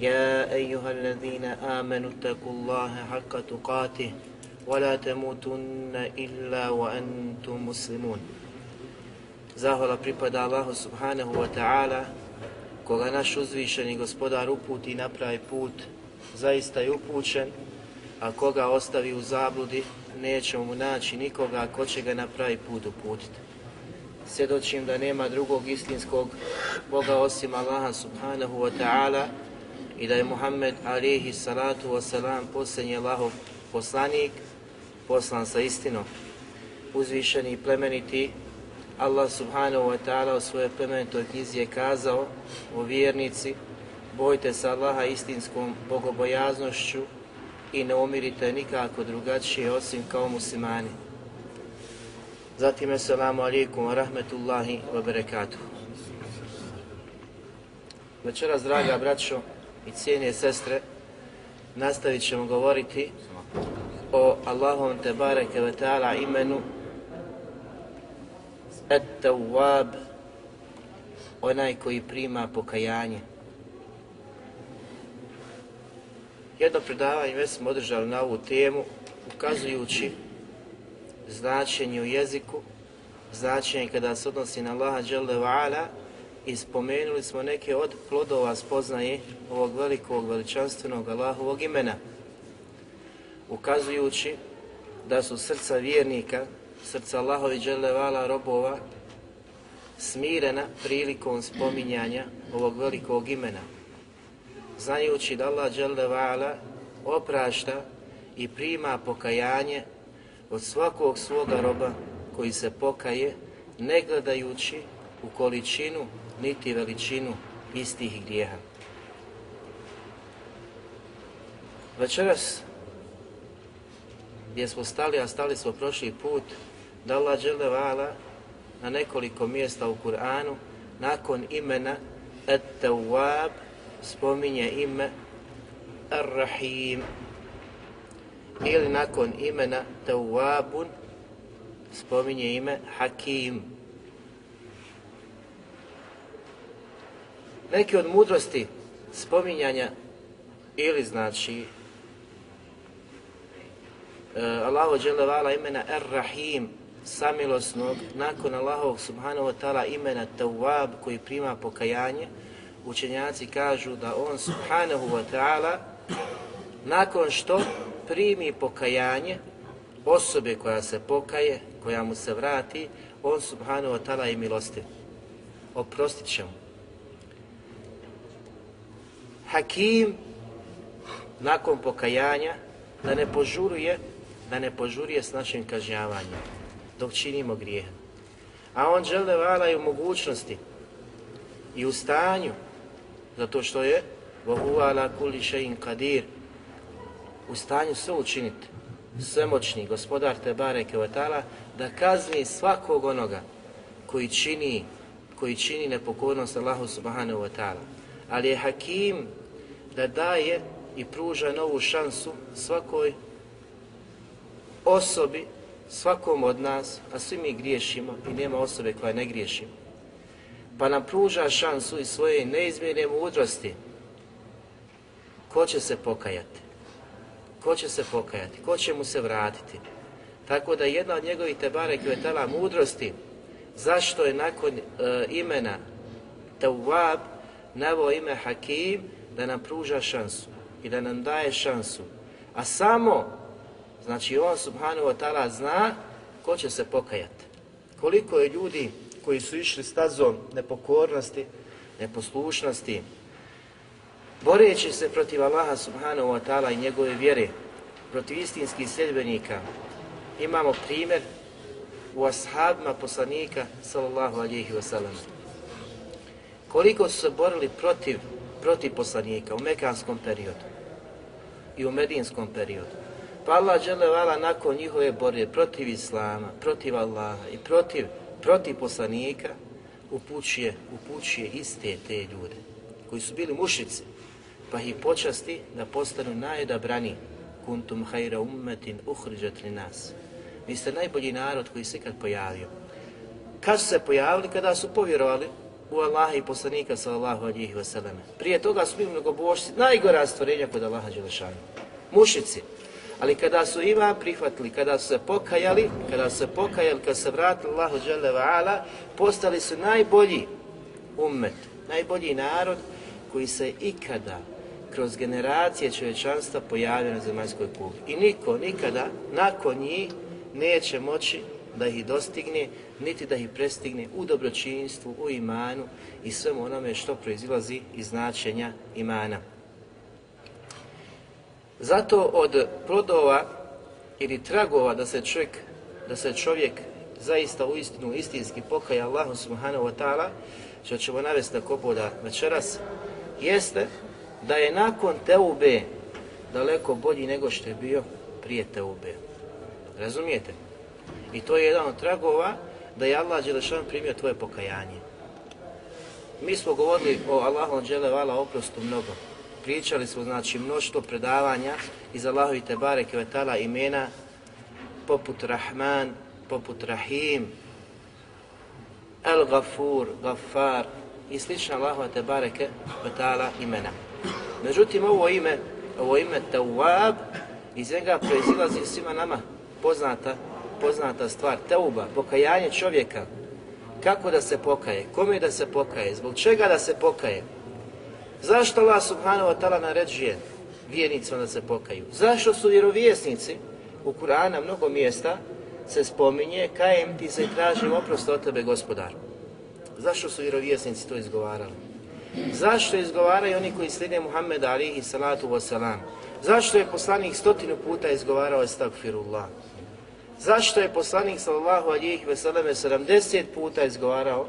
يا أيها الذين آمنوا اتقوا الله حق تقاته ولا تموتن إلا وأنتم مسلمون Zahvala pripada Allahu subhanahu wa ta'ala, koga naš uzvišeni gospodar uputi na pravi put, zaista je upućen, a koga ostavi u zabludi, neće mu naći nikoga ko će ga na pravi put uputiti. Svjedočim da nema drugog istinskog Boga osim Allaha subhanahu wa ta'ala i da je Muhammed alihi salatu wasalam posljednji Allahov poslanik, poslan sa istinom. Uzvišeni i plemeniti Allah subhanahu wa ta'ala u svojoj plemenitoj knjizi je kazao o vjernici bojte se Allaha istinskom bogobojaznošću i ne umirite nikako drugačije osim kao muslimani. Zatim, assalamu alaikum wa rahmetullahi wa barakatuh. Večeras, draga braćo i cijene sestre, nastavit ćemo govoriti o Allahom te bareke ve ta'ala imenu Et-Tawwab, onaj koji prima pokajanje. Jedno predavanje već smo održali na ovu temu, ukazujući značenje u jeziku, značenje kada se odnosi na Allaha Jalla wa'ala i spomenuli smo neke od plodova spoznaje ovog velikog, veličanstvenog Allahovog imena, ukazujući da su srca vjernika, srca Allahovi dželevala robova, smirena prilikom spominjanja ovog velikog imena, znajući da Allah dželevala oprašta i prima pokajanje od svakog svoga roba koji se pokaje, ne gledajući u količinu niti veličinu istih grijeha. Večeras gdje smo stali, a stali smo prošli put, da Allah dželevala na nekoliko mjesta u Kur'anu, nakon imena At-Tawwab, spominje ime Ar-Rahim, ili nakon imena Tawwabun, spominje ime Hakim. Neki od mudrosti spominjanja ili znači e, uh, Allahu dželevala imena Ar-Rahim, samilosnog, nakon Allahovog subhanahu wa ta'ala imena Tawwab koji prima pokajanje, učenjaci kažu da on subhanahu wa ta'ala nakon što primi pokajanje osobe koja se pokaje, koja mu se vrati, on subhanahu wa ta'ala je milostiv. Oprostit će mu hakim nakon pokajanja da ne požuruje da ne požurije s našim kažnjavanjem dok činimo grijeh. A on žele vala i u mogućnosti i u stanju zato što je vohuvala vala kuli šein kadir u stanju sve učiniti svemoćni gospodar te bareke vatala da kazni svakog onoga koji čini koji čini nepokornost Allahu subhanahu wa ta'ala. Ali je hakim da daje i pruža novu šansu svakoj osobi, svakom od nas, a svi mi griješimo i nema osobe koja ne griješi. Pa nam pruža šansu i svoje neizmjene mudrosti. Ko će se pokajati? Ko će se pokajati? Ko će mu se vratiti? Tako da jedna od njegovih tebare kvetala mudrosti, zašto je nakon e, imena Tawab navo ime Hakim, da nam pruža šansu i da nam daje šansu. A samo, znači on subhanahu wa ta'ala zna ko će se pokajati. Koliko je ljudi koji su išli stazom nepokornosti, neposlušnosti, boreći se protiv Allaha subhanahu wa ta'ala i njegove vjere, protiv istinskih sljedbenika, imamo primjer u ashabima poslanika sallallahu alihi wasallam. Koliko su se borili protiv, protiv poslanika u mekanskom periodu i u medinskom periodu. Pa Allah dželevala nakon njihove borbe protiv Islama, protiv Allaha i protiv, protiv poslanika upućuje, upućuje iste te ljude koji su bili mušici, pa ih počasti da postanu najodabrani kuntum hajra ummetin uhriđat li nas. Vi ste najbolji narod koji se ikad pojavio. Kad su se pojavili? Kada su povjerovali u Allaha i poslanika sallallahu alihi wasallam. Prije toga su bili mnogobošci, najgora stvorenja kod Allaha Đelešanu. Mušici. Ali kada su ima prihvatili, kada su se pokajali, kada su se pokajali, kada se vratili Allahu Đele Ala, postali su najbolji ummet, najbolji narod koji se ikada kroz generacije čovječanstva pojavio na zemaljskoj kugli. I niko nikada nakon njih neće moći da ih dostigne, niti da ih prestigne u dobročinstvu, u imanu i svemu onome što proizilazi iz značenja imana. Zato od plodova ili tragova da se čovjek, da se čovjek zaista u istinu istinski pokaja Allahu subhanahu wa ta'ala, što ćemo navesti na kopoda večeras, jeste da je nakon teube daleko bolji nego što je bio prije teube. Razumijete? I to je jedan od tragova da je Allah Đelešan primio tvoje pokajanje. Mi smo govorili o Allahom Đelevala oprostu mnogo. Pričali smo znači mnoštvo predavanja iz Allahovi Tebare Kvetala imena poput Rahman, poput Rahim, El Gafur, Gafar i slična Allahova Tebare Kvetala imena. Međutim, ovo ime, ovo ime Tawab, iz njega proizilazi svima nama poznata poznata stvar, teuba, pokajanje čovjeka, kako da se pokaje, kome da se pokaje, zbog čega da se pokaje, zašto Allah subhanahu wa ta'ala naređuje vjernicima da se pokaju, zašto su vjerovjesnici u Kur'ana mnogo mjesta se spominje, kajem ti se tražim oprost od tebe gospodar. Zašto su vjerovjesnici to izgovarali? Zašto izgovaraju oni koji slijede Muhammed alihi salatu wasalam? Zašto je poslanik stotinu puta izgovarao estagfirullah? Zašto je poslanik sallallahu alihi veseleme 70 puta izgovarao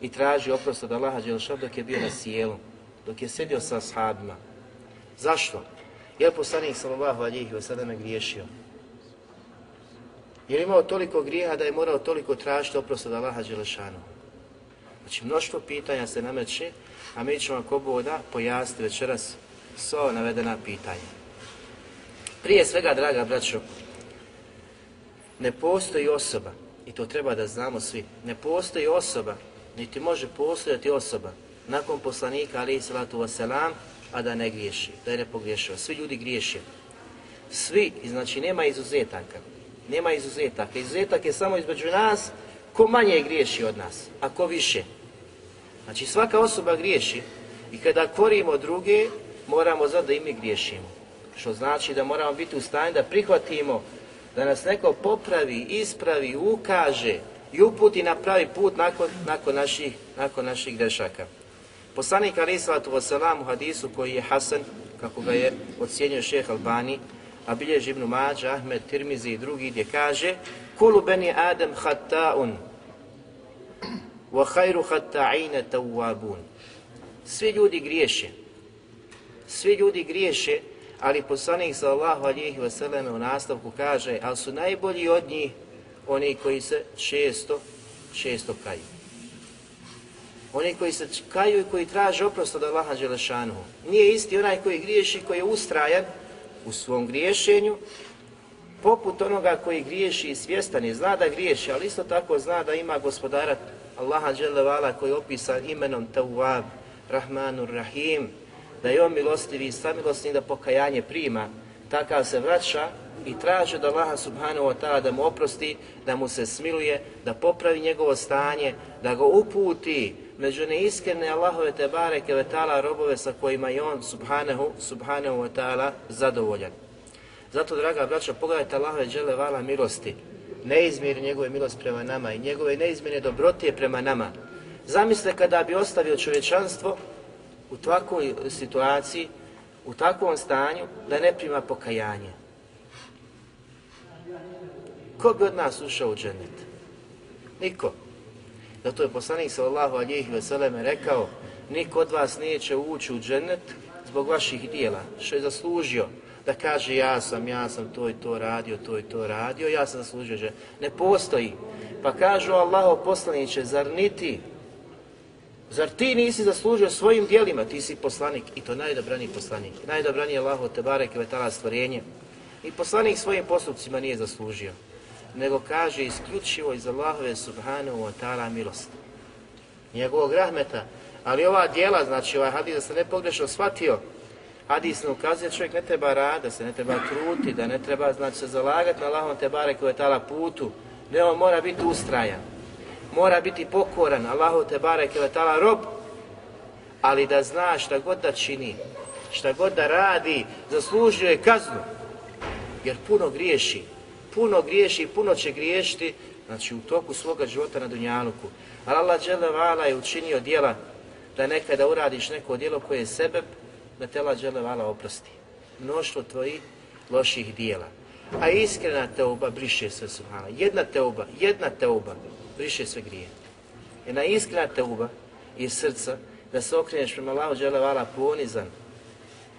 i traži oprost od Allaha Đelšan dok je bio na sjelu, dok je sedio sa sahabima? Zašto? Je poslanik sallallahu alihi veseleme griješio? Je imao toliko grijeha da je morao toliko tražiti oprost od Allaha Đelšanu? Znači, mnoštvo pitanja se nameće, a mi ćemo ako boda pojasniti večeras sva navedena pitanja. Prije svega, draga braćo, ne postoji osoba, i to treba da znamo svi, ne postoji osoba, niti može postojati osoba nakon poslanika alaihi salatu wasalam, a da ne griješi, da je ne pogriješio. Svi ljudi griješe. Svi, znači nema izuzetaka. Nema izuzetaka. Izuzetak je samo između nas ko manje griješi od nas, a ko više. Znači svaka osoba griješi i kada korimo druge, moramo znati da i mi griješimo. Što znači da moramo biti u stanju da prihvatimo da nas neko popravi, ispravi, ukaže i uputi na pravi put nakon, nakon, naših, nakon naših grešaka. Poslanik Ali Salatu Vosalam u hadisu koji je Hasan, kako ga je ocjenio šeheh Albani, a bilježi Ibn Mađa, Ahmed, Tirmizi i drugi, gdje kaže Kulu beni Adem hata'un wa hajru hata'ine tawabun Svi ljudi griješe. Svi ljudi griješe, ali poslanik sallallahu alihi wasallam u nastavku kaže, ali su najbolji od njih oni koji se često, često kaju. Oni koji se kaju i koji traže oprost od Allaha Đelešanu. Nije isti onaj koji griješi, koji je ustrajan u svom griješenju, poput onoga koji griješi i svjestan je, zna da griješi, ali isto tako zna da ima gospodara Allaha Đelevala koji je opisan imenom Tawwab, Rahmanur Rahim, da je on milostivi i samilostni da pokajanje prima, takav se vraća i traže da Allaha subhanahu wa ta'ala da mu oprosti, da mu se smiluje, da popravi njegovo stanje, da ga uputi među neiskrene Allahove te bareke ve ta'ala robove sa kojima je on subhanahu, subhanahu wa ta'ala zadovoljan. Zato, draga braća, pogledajte Allahove džele vala milosti, neizmjeri njegove milost prema nama i njegove neizmjerne dobrote prema nama. Zamisle kada bi ostavio čovječanstvo u takvoj situaciji, u takvom stanju, da ne prima pokajanje. Ko bi od nas ušao u džennet? Niko. Zato je poslanik sallallahu alihi veseleme rekao, niko od vas neće ući u džennet zbog vaših dijela, što je zaslužio da kaže ja sam, ja sam to i to radio, to i to radio, ja sam zaslužio džennet. Ne postoji. Pa kažu Allaho poslaniće, zar niti Zar ti nisi zaslužio svojim dijelima, ti si poslanik i to najdobraniji poslanik. Najdobraniji je Allaho te barek i vetala stvorenje. I poslanik svojim postupcima nije zaslužio, nego kaže isključivo iz Allahove subhanahu wa ta'ala milost. Njegovog rahmeta, ali ova dijela, znači ovaj hadis da se ne pogrešno shvatio, hadis ne ukazuje čovjek ne treba rada, se ne treba truti, da ne treba znači se zalagati na Allahom te barek i vetala putu, ne on mora biti ustrajan mora biti pokoran Allahu te bareke ve taala rob, ali da zna šta god da čini, šta god da radi, zaslužuje je kaznu. Jer puno griješi, puno griješi i puno će griješiti, znači u toku svoga života na Dunjaluku. Ali Allah dželevala je učinio djela da nekada uradiš neko djelo koje je sebe, da te Allah dželevala oprosti. Mnoštvo tvojih loših dijela. A iskrena teuba briše se, subhana. Jedna teuba, jedna teuba briše sve grije. Jedna iskrena teuba iz srca da se okreneš prema Allahu dželevala ponizan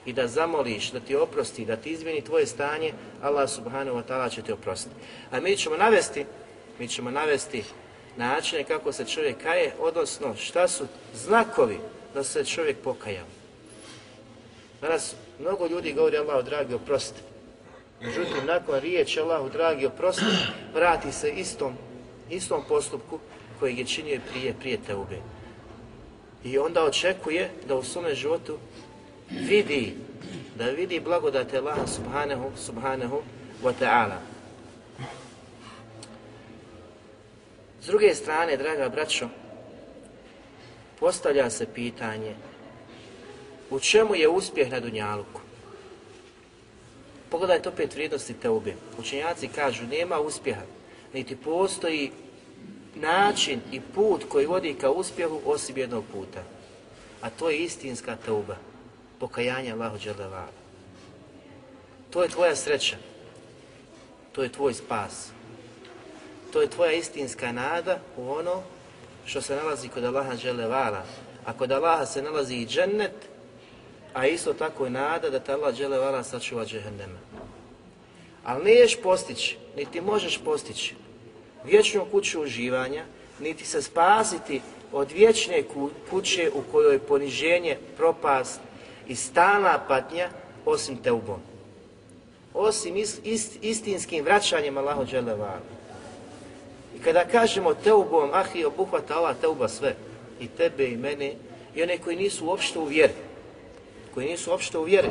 i da zamoliš, da ti oprosti, da ti izmeni tvoje stanje, Allah subhanahu wa ta'ala će ti oprostiti. A mi ćemo navesti, mi ćemo navesti načine kako se čovjek kaje, odnosno šta su znakovi da se čovjek pokajao. Danas mnogo ljudi govori Allahu dragi oprosti. Međutim, nakon riječi Allahu dragi oprosti, vrati se istom istom postupku koji je činio prije, prije Teube. I onda očekuje da u svome životu vidi, da vidi blagodate Allaha subhanahu, subhanahu wa ta'ala. S druge strane, draga braćo, postavlja se pitanje u čemu je uspjeh na Dunjaluku? Pogledajte opet vrijednosti Teube. Učenjaci kažu, nema uspjeha niti postoji način i put koji vodi ka uspjehu osim jednog puta. A to je istinska tauba, pokajanje Allahu Đelevala. To je tvoja sreća, to je tvoj spas, to je tvoja istinska nada u ono što se nalazi kod Allaha Đelevala. A kod Allaha se nalazi i džennet, a isto tako je nada da te Allah Đelevala sačuva džehennema. Ali niješ postići, niti možeš postići vječnu kuću uživanja, niti se spasiti od vječne kuće u kojoj je poniženje, propast i stalna patnja, osim teubom. Osim ist, ist, istinskim vraćanjem Allahu Đelevalu. I kada kažemo teubom, ah i obuhvata ova teuba sve, i tebe i mene, i one koji nisu uopšte u vjeri, koji nisu uopšte u vjeri,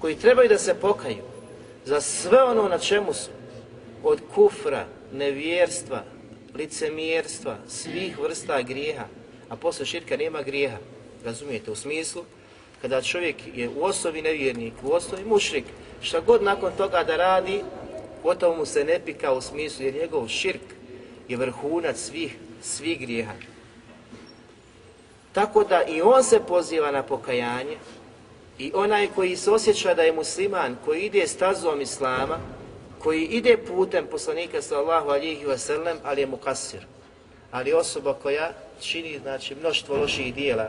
koji trebaju da se pokaju za sve ono na čemu su, od kufra, nevjerstva, licemjerstva, svih vrsta grijeha, a posle širka nema grijeha. Razumijete, u smislu, kada čovjek je u osobi nevjernik, u osobi mušrik, šta god nakon toga da radi, gotovo mu se ne pika u smislu, jer njegov širk je vrhunac svih, svih grijeha. Tako da i on se poziva na pokajanje, i onaj koji se osjeća da je musliman, koji ide stazom Islama, koji ide putem poslanika sallallahu alihi wasallam, ali je mukasir. Ali osoba koja čini znači, mnoštvo loših dijela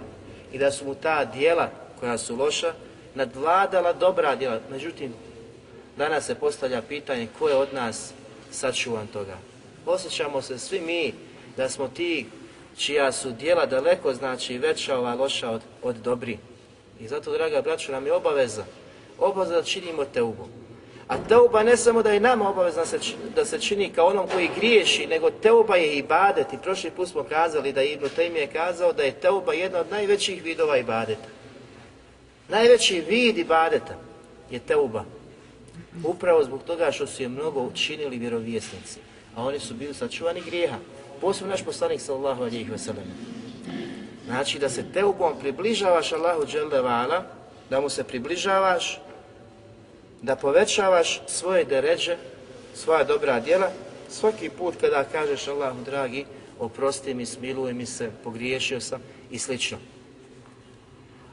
i da su mu ta dijela koja su loša nadvladala dobra dijela. Međutim, danas se postavlja pitanje ko je od nas sačuvan toga. Osjećamo se svi mi da smo ti čija su dijela daleko znači veća ova loša od, od dobri. I zato, draga braćo, nam je obaveza, obaveza da činimo te ubom A teuba ne samo da je nama obavezna se da se čini kao onom koji griješi, nego teuba je ibadet. I prošli put smo kazali da Ibn Taymi je kazao da je teuba jedna od najvećih vidova ibadeta. Najveći vid ibadeta je teuba. Upravo zbog toga što su je mnogo učinili vjerovjesnici, a oni su bili sačuvani grijeha. Posebno naš poslanik sallallahu alejhi ve sellem. Znači da se teubom približavaš Allahu dželle da mu se približavaš, da povećavaš svoje deređe, svoja dobra djela, svaki put kada kažeš Allahu dragi, oprosti mi, smiluj mi se, pogriješio sam i slično.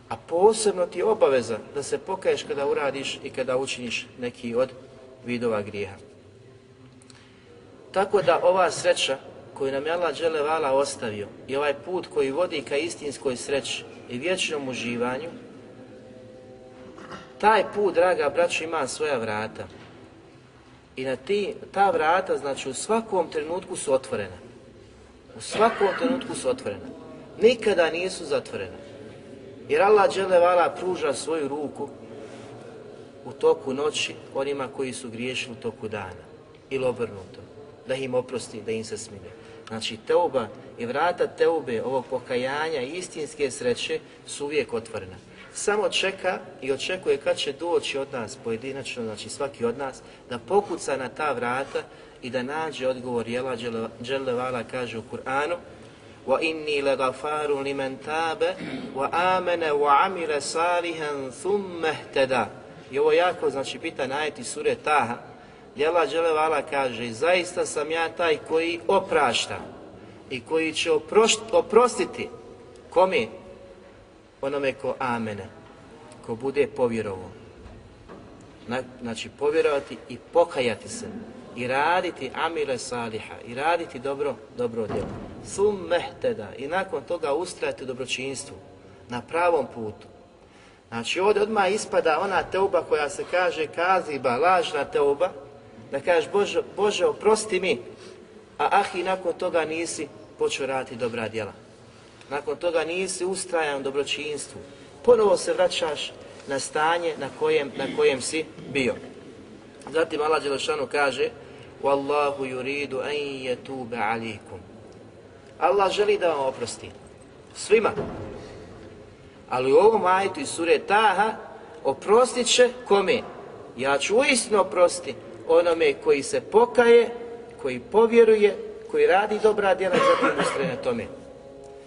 A posebno ti je obaveza da se pokaješ kada uradiš i kada učiniš neki od vidova grijeha. Tako da ova sreća koju nam je Allah Đelevala ostavio i ovaj put koji vodi ka istinskoj sreći i vječnom uživanju, taj put, draga braćo, ima svoja vrata. I na ti, ta vrata, znači u svakom trenutku su otvorena. U svakom trenutku su otvorena. Nikada nisu zatvorena. Jer Allah dželevala pruža svoju ruku u toku noći onima koji su griješili u toku dana. Ili obrnuto. Da im oprosti, da im se smine. Znači, teuba i vrata teube, ovog pokajanja i istinske sreće su uvijek otvorena Samo čeka i očekuje kad će doći od nas pojedinačno, znači svaki od nas, da pokuca na ta vrata i da nađe odgovor. Jela Đelevala kaže u Kur'anu وَإِنِّي لَغَفَارٌ لِمَنْ تَابَ وَآمَنَ وَعَمِلَ صَالِحًا ثُمَّ اهْتَدَى I ovo jako, znači, bitan ajet iz sure Taha, Jela Đelevala kaže, zaista sam ja taj koji oprašta i koji će oprošt, oprostiti kome? Onome ko amene, ko bude povjerovo. Na, znači, povjerovati i pokajati se i raditi amile saliha i raditi dobro, dobro djelo. Sum mehteda i nakon toga ustrajati u dobročinstvu na pravom putu. Znači ovdje odmah ispada ona teuba koja se kaže kaziba, lažna teuba, da kažeš Bože, Bože oprosti mi, a ahi nakon toga nisi počeo raditi dobra djela. Nakon toga nisi ustrajan u dobročinstvu. Ponovo se vraćaš na stanje na kojem, na kojem si bio. Zatim Allah Đelešanu kaže Wallahu yuridu an yatuba alikum. Allah želi da vam oprosti. Svima. Ali u ovom ajetu iz sure Taha oprostit će kome? Ja ću uistinu oprosti onome koji se pokaje, koji povjeruje, koji radi dobra djela za zatim ustraje na tome.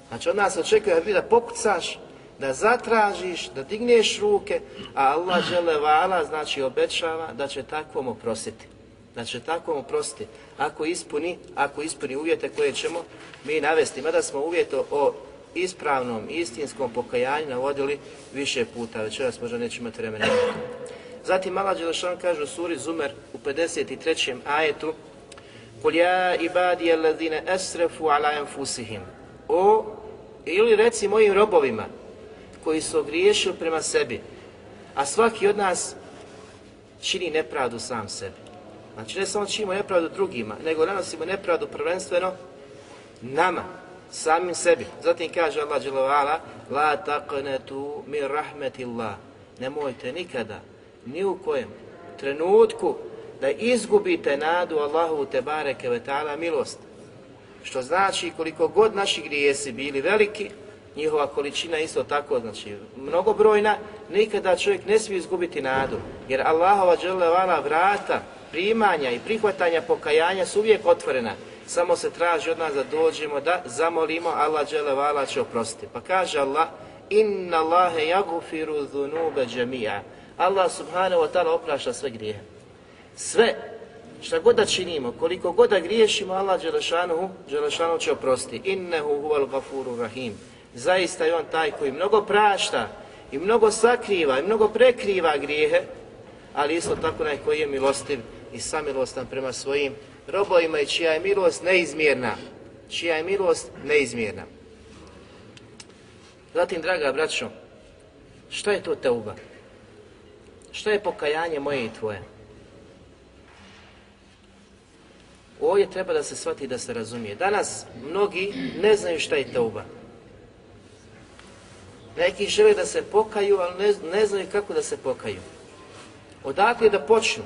Znači od nas očekuje da vi da pokucaš, da zatražiš, da digneš ruke, a Allah žele vala, znači obećava da će takvom oprostiti. Da će takvom oprostiti. Ako ispuni, ako ispuni uvjete koje ćemo mi navesti. Mada smo uvjeto o ispravnom, istinskom pokajanju navodili više puta, večeras možda nećemo imati vremena. Zatim Allah Đelešan kaže u suri Zumer u 53. ajetu Kul ja ibadi alladhina asrafu ala anfusihim. O, ili reci mojim robovima koji su ogriješili prema sebi, a svaki od nas čini nepravdu sam sebi. Znači ne samo činimo nepravdu drugima, nego nanosimo nepravdu prvenstveno nama, samim sebi. Zatim kaže Allah dželovala, la taqnetu min rahmetillah. Nemojte nikada, ni u kojem trenutku, da izgubite nadu Allahu te bareke ve ta'ala milost. Što znači koliko god naši grijesi bili veliki, njihova količina isto tako, znači mnogobrojna, nikada čovjek ne smije izgubiti nadu. Jer Allahova dželevala vrata primanja i prihvatanja pokajanja su uvijek otvorena. Samo se traži od nas da dođemo da zamolimo Allah dželevala će oprostiti. Pa kaže Allah, inna Allahe jagufiru dhunube džemija. Allah subhanahu wa ta'ala oprašta sve grijehe. Sve šta god da činimo, koliko god da griješimo, Allah Đelešanuhu, Đelešanuhu će oprosti. Innehu huval gafuru rahim. Zaista je on taj koji mnogo prašta i mnogo sakriva i mnogo prekriva grijehe, ali isto tako naj koji je milostiv i samilostan prema svojim robovima i čija je milost neizmjerna. Čija je milost neizmjerna. Zatim, draga braćo, šta je to teuba? Šta je pokajanje moje i tvoje? Ovdje treba da se shvati da se razumije. Danas mnogi ne znaju šta je teuba. Neki žele da se pokaju, ali ne, ne znaju kako da se pokaju. Odakle da počnu?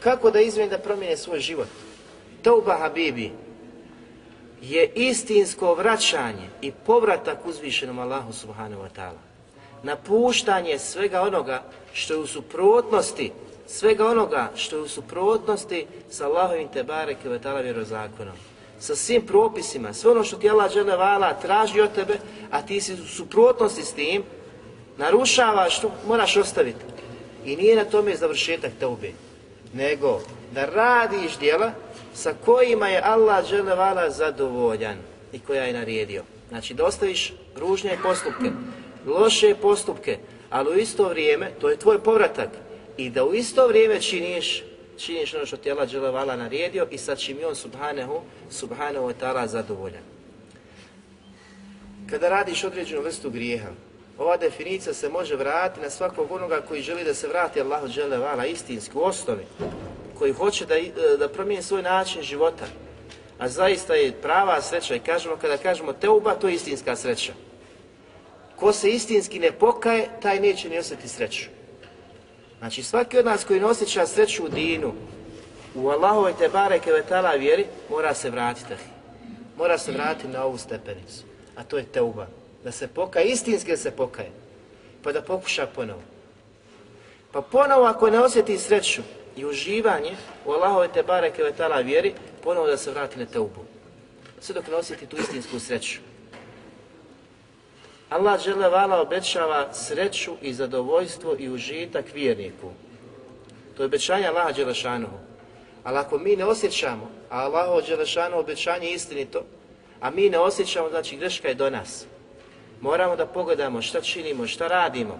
Kako da izmijeni da promijene svoj život? Teuba Habibi je istinsko vraćanje i povratak uzvišenom Allahu subhanahu wa ta'ala. Napuštanje svega onoga što je u suprotnosti, svega onoga što je u suprotnosti sa Allahovim te bareke wa ta'ala vjerozakonom. Sa svim propisima, sve ono što ti Allah žele vala traži od tebe, a ti si u suprotnosti s tim, narušavaš, što moraš ostaviti. I nije na tome završetak teube, nego da radiš djela sa kojima je Allah dželevala zadovoljan i koja je naredio. Znači da ostaviš ružne postupke, loše postupke, ali u isto vrijeme, to je tvoj povratak, i da u isto vrijeme činiš činiš ono što ti Allah dželevala naredio i sa čim je on subhanahu, subhanahu wa ta'ala zadovoljan. Kada radiš određenu vrstu grijeha, ova definicija se može vratiti na svakog onoga koji želi da se vrati Allahu dželevala istinski u osnovi, koji hoće da, e, da promijeni svoj način života. A zaista je prava sreća i kažemo kada kažemo teuba, to je istinska sreća. Ko se istinski ne pokaje, taj neće ni osjeti sreću. Znači svaki od nas koji ne osjeća sreću u dinu, u Allahove te bareke vetala vjeri, mora se vratiti. Mora se vratiti na ovu stepenicu. A to je teuba. Da se pokaje, istinski da se pokaje. Pa da pokuša ponovo. Pa ponovo ako ne osjeti sreću, i uživanje u Allahove te bareke ve tala vjeri, ponovo da se vrati na teubu. Sve dok ne osjeti tu istinsku sreću. Allah žele vala obećava sreću i zadovoljstvo i užitak vjerniku. To je obećanje Allaha Đelešanuhu. Ali ako mi ne osjećamo, a Allaho Đelešanuhu obećanje je istinito, a mi ne osjećamo, znači greška je do nas. Moramo da pogledamo šta činimo, šta radimo,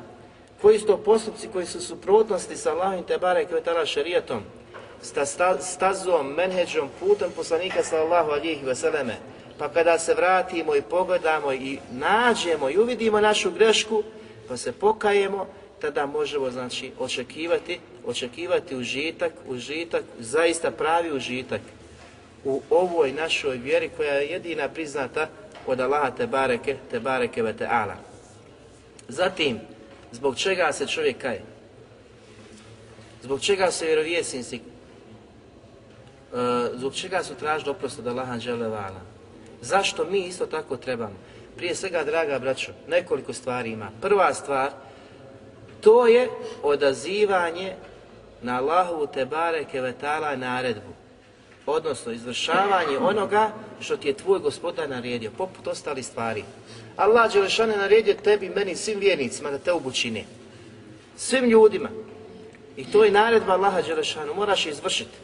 koji su to postupci koji su suprotnosti sa Allahom te barek i tala šarijatom, sta stazom, menheđom, putem poslanika sallallahu alihi vseleme, pa kada se vratimo i pogledamo i nađemo i uvidimo našu grešku, pa se pokajemo, tada možemo znači očekivati, očekivati užitak, užitak, zaista pravi užitak u ovoj našoj vjeri koja je jedina priznata od Allaha te bareke, te bareke ve ala. Zatim, Zbog čega se čovjek kaje? Zbog čega se vjerovjesnici, uh, zbog čega su tražili oprost od Allaha dželevala? Zašto mi isto tako trebamo? Prije svega, draga braćo, nekoliko stvari ima. Prva stvar, to je odazivanje na Allahovu Tebare Kevetala naredbu. Odnosno, izvršavanje onoga što ti je tvoj gospodar naredio, poput ostali stvari. Allah Đelešan je naredio tebi, meni, svim vjernicima da te obučine. Svim ljudima. I to je naredba Allaha Đelešanu, moraš je izvršiti.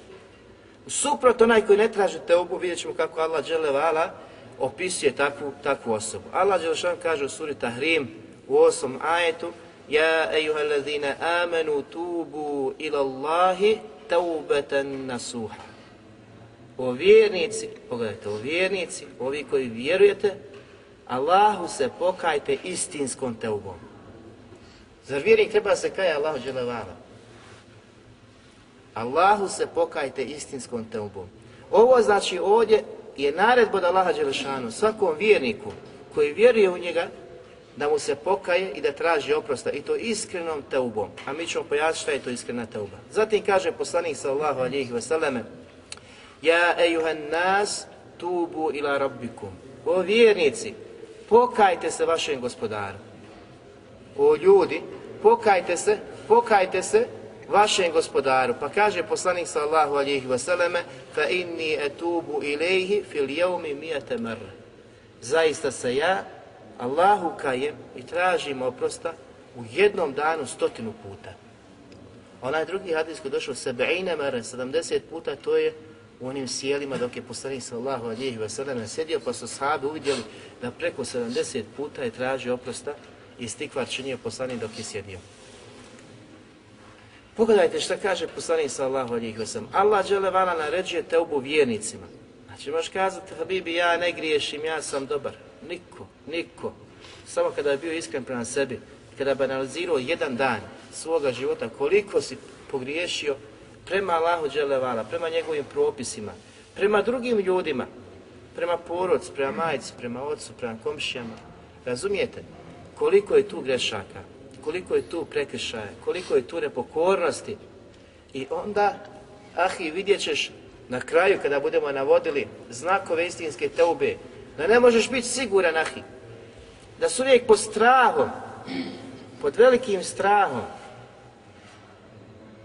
Suprot onaj koji ne traži te obu, vidjet ćemo kako Allah Đelevala opisuje takvu, takvu osobu. Allah Đelšan kaže u suri Tahrim u osam ajetu Ja ejuha ladhina amanu tubu ila Allahi taubatan nasuha. O vjernici, pogledajte, o vjernici, ovi koji vjerujete, Allahu se pokajte istinskom teubom. Zar vjernik treba se kaja Allahu Đelevala? Allahu se pokajte istinskom teubom. Ovo znači ovdje je naredba od Allaha Đelešanu svakom vjerniku koji vjeruje u njega da mu se pokaje i da traži oprosta i to iskrenom teubom. A mi ćemo pojasniti šta je to iskrena teuba. Zatim kaže poslanik sallahu alihi vseleme Ja ejuhan nas tubu ila rabbikum. O vjernici, pokajte se vašem gospodaru. O ljudi, pokajte se, pokajte se vašem gospodaru. Pa kaže poslanik sallahu alihi vseleme fa inni etubu ilaihi fil jevmi mijete marra. Zaista se ja Allahu kajem i tražim oprosta u jednom danu stotinu puta. Onaj drugi hadis koji došao sebeine mara, 70 puta, to je u onim sjelima dok je poslanik sallahu alihi vseleme sjedio pa su sahabi uvidjeli da preko 70 puta je tražio oprosta i stikvar činio poslanik dok je sjedio. Pogledajte šta kaže poslanik sallahu alihi wasallam. Allah dželevala naređuje te obu vjernicima. Znači možeš kazati, Habibi, ja ne griješim, ja sam dobar. Niko, niko. Samo kada je bio iskren prema sebi, kada bi analizirao jedan dan svoga života, koliko si pogriješio, prema Allahu Đelevala, prema njegovim propisima, prema drugim ljudima, prema porodcu, prema majci, prema ocu, prema komšijama. Razumijete koliko je tu grešaka, koliko je tu prekršaja, koliko je tu nepokornosti. I onda Ahi, vidjet ćeš na kraju kada budemo navodili znakove istinske teube, da ne možeš biti siguran, ahi, da su uvijek pod strahom, pod velikim strahom,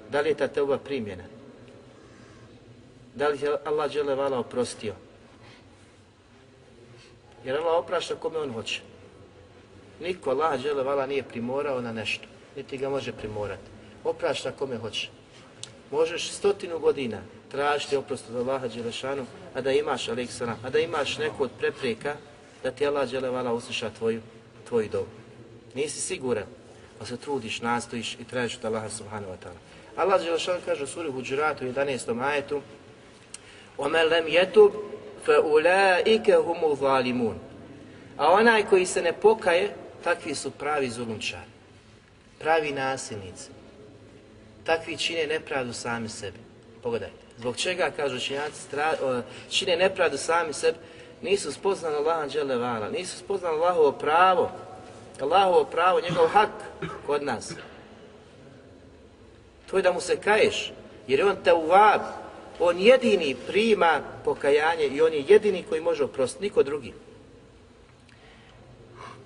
da li je ta teuba primjena? Da li je Allah dželevala oprostio? Jer Allah oprašta kome on hoće. Niko Allah dželevala nije primorao na nešto, niti ga može primorati. Oprašta kome hoće. Možeš stotinu godina tražiti oprost od Allaha Đelešanu, a da imaš, alaih a da imaš neku od prepreka da ti Allah Đelevala usliša tvoju, tvoju dobu. Nisi siguran, ali se trudiš, nastojiš i tražiš od Allaha Subhanahu wa ta'ala. Allah Đelešanu kaže u suri Huđuratu u 11. ajetu وَمَنْ لَمْ يَتُبْ فَأُولَٰئِكَ هُمُ ظَالِمُونَ A onaj koji se ne pokaje, takvi su pravi zulumčari, pravi nasilnici. Takvi čine nepravdu sami sebi. Pogledajte. Zbog čega, kažu činjaci, čine nepravdu sami sebi, nisu spoznali Allaha dželevala, nisu spoznali Allahovo pravo, Allahovo pravo, njegov hak kod nas. To je da mu se kaješ, jer je on te uvab, on jedini prima pokajanje i on je jedini koji može oprostiti, niko drugi.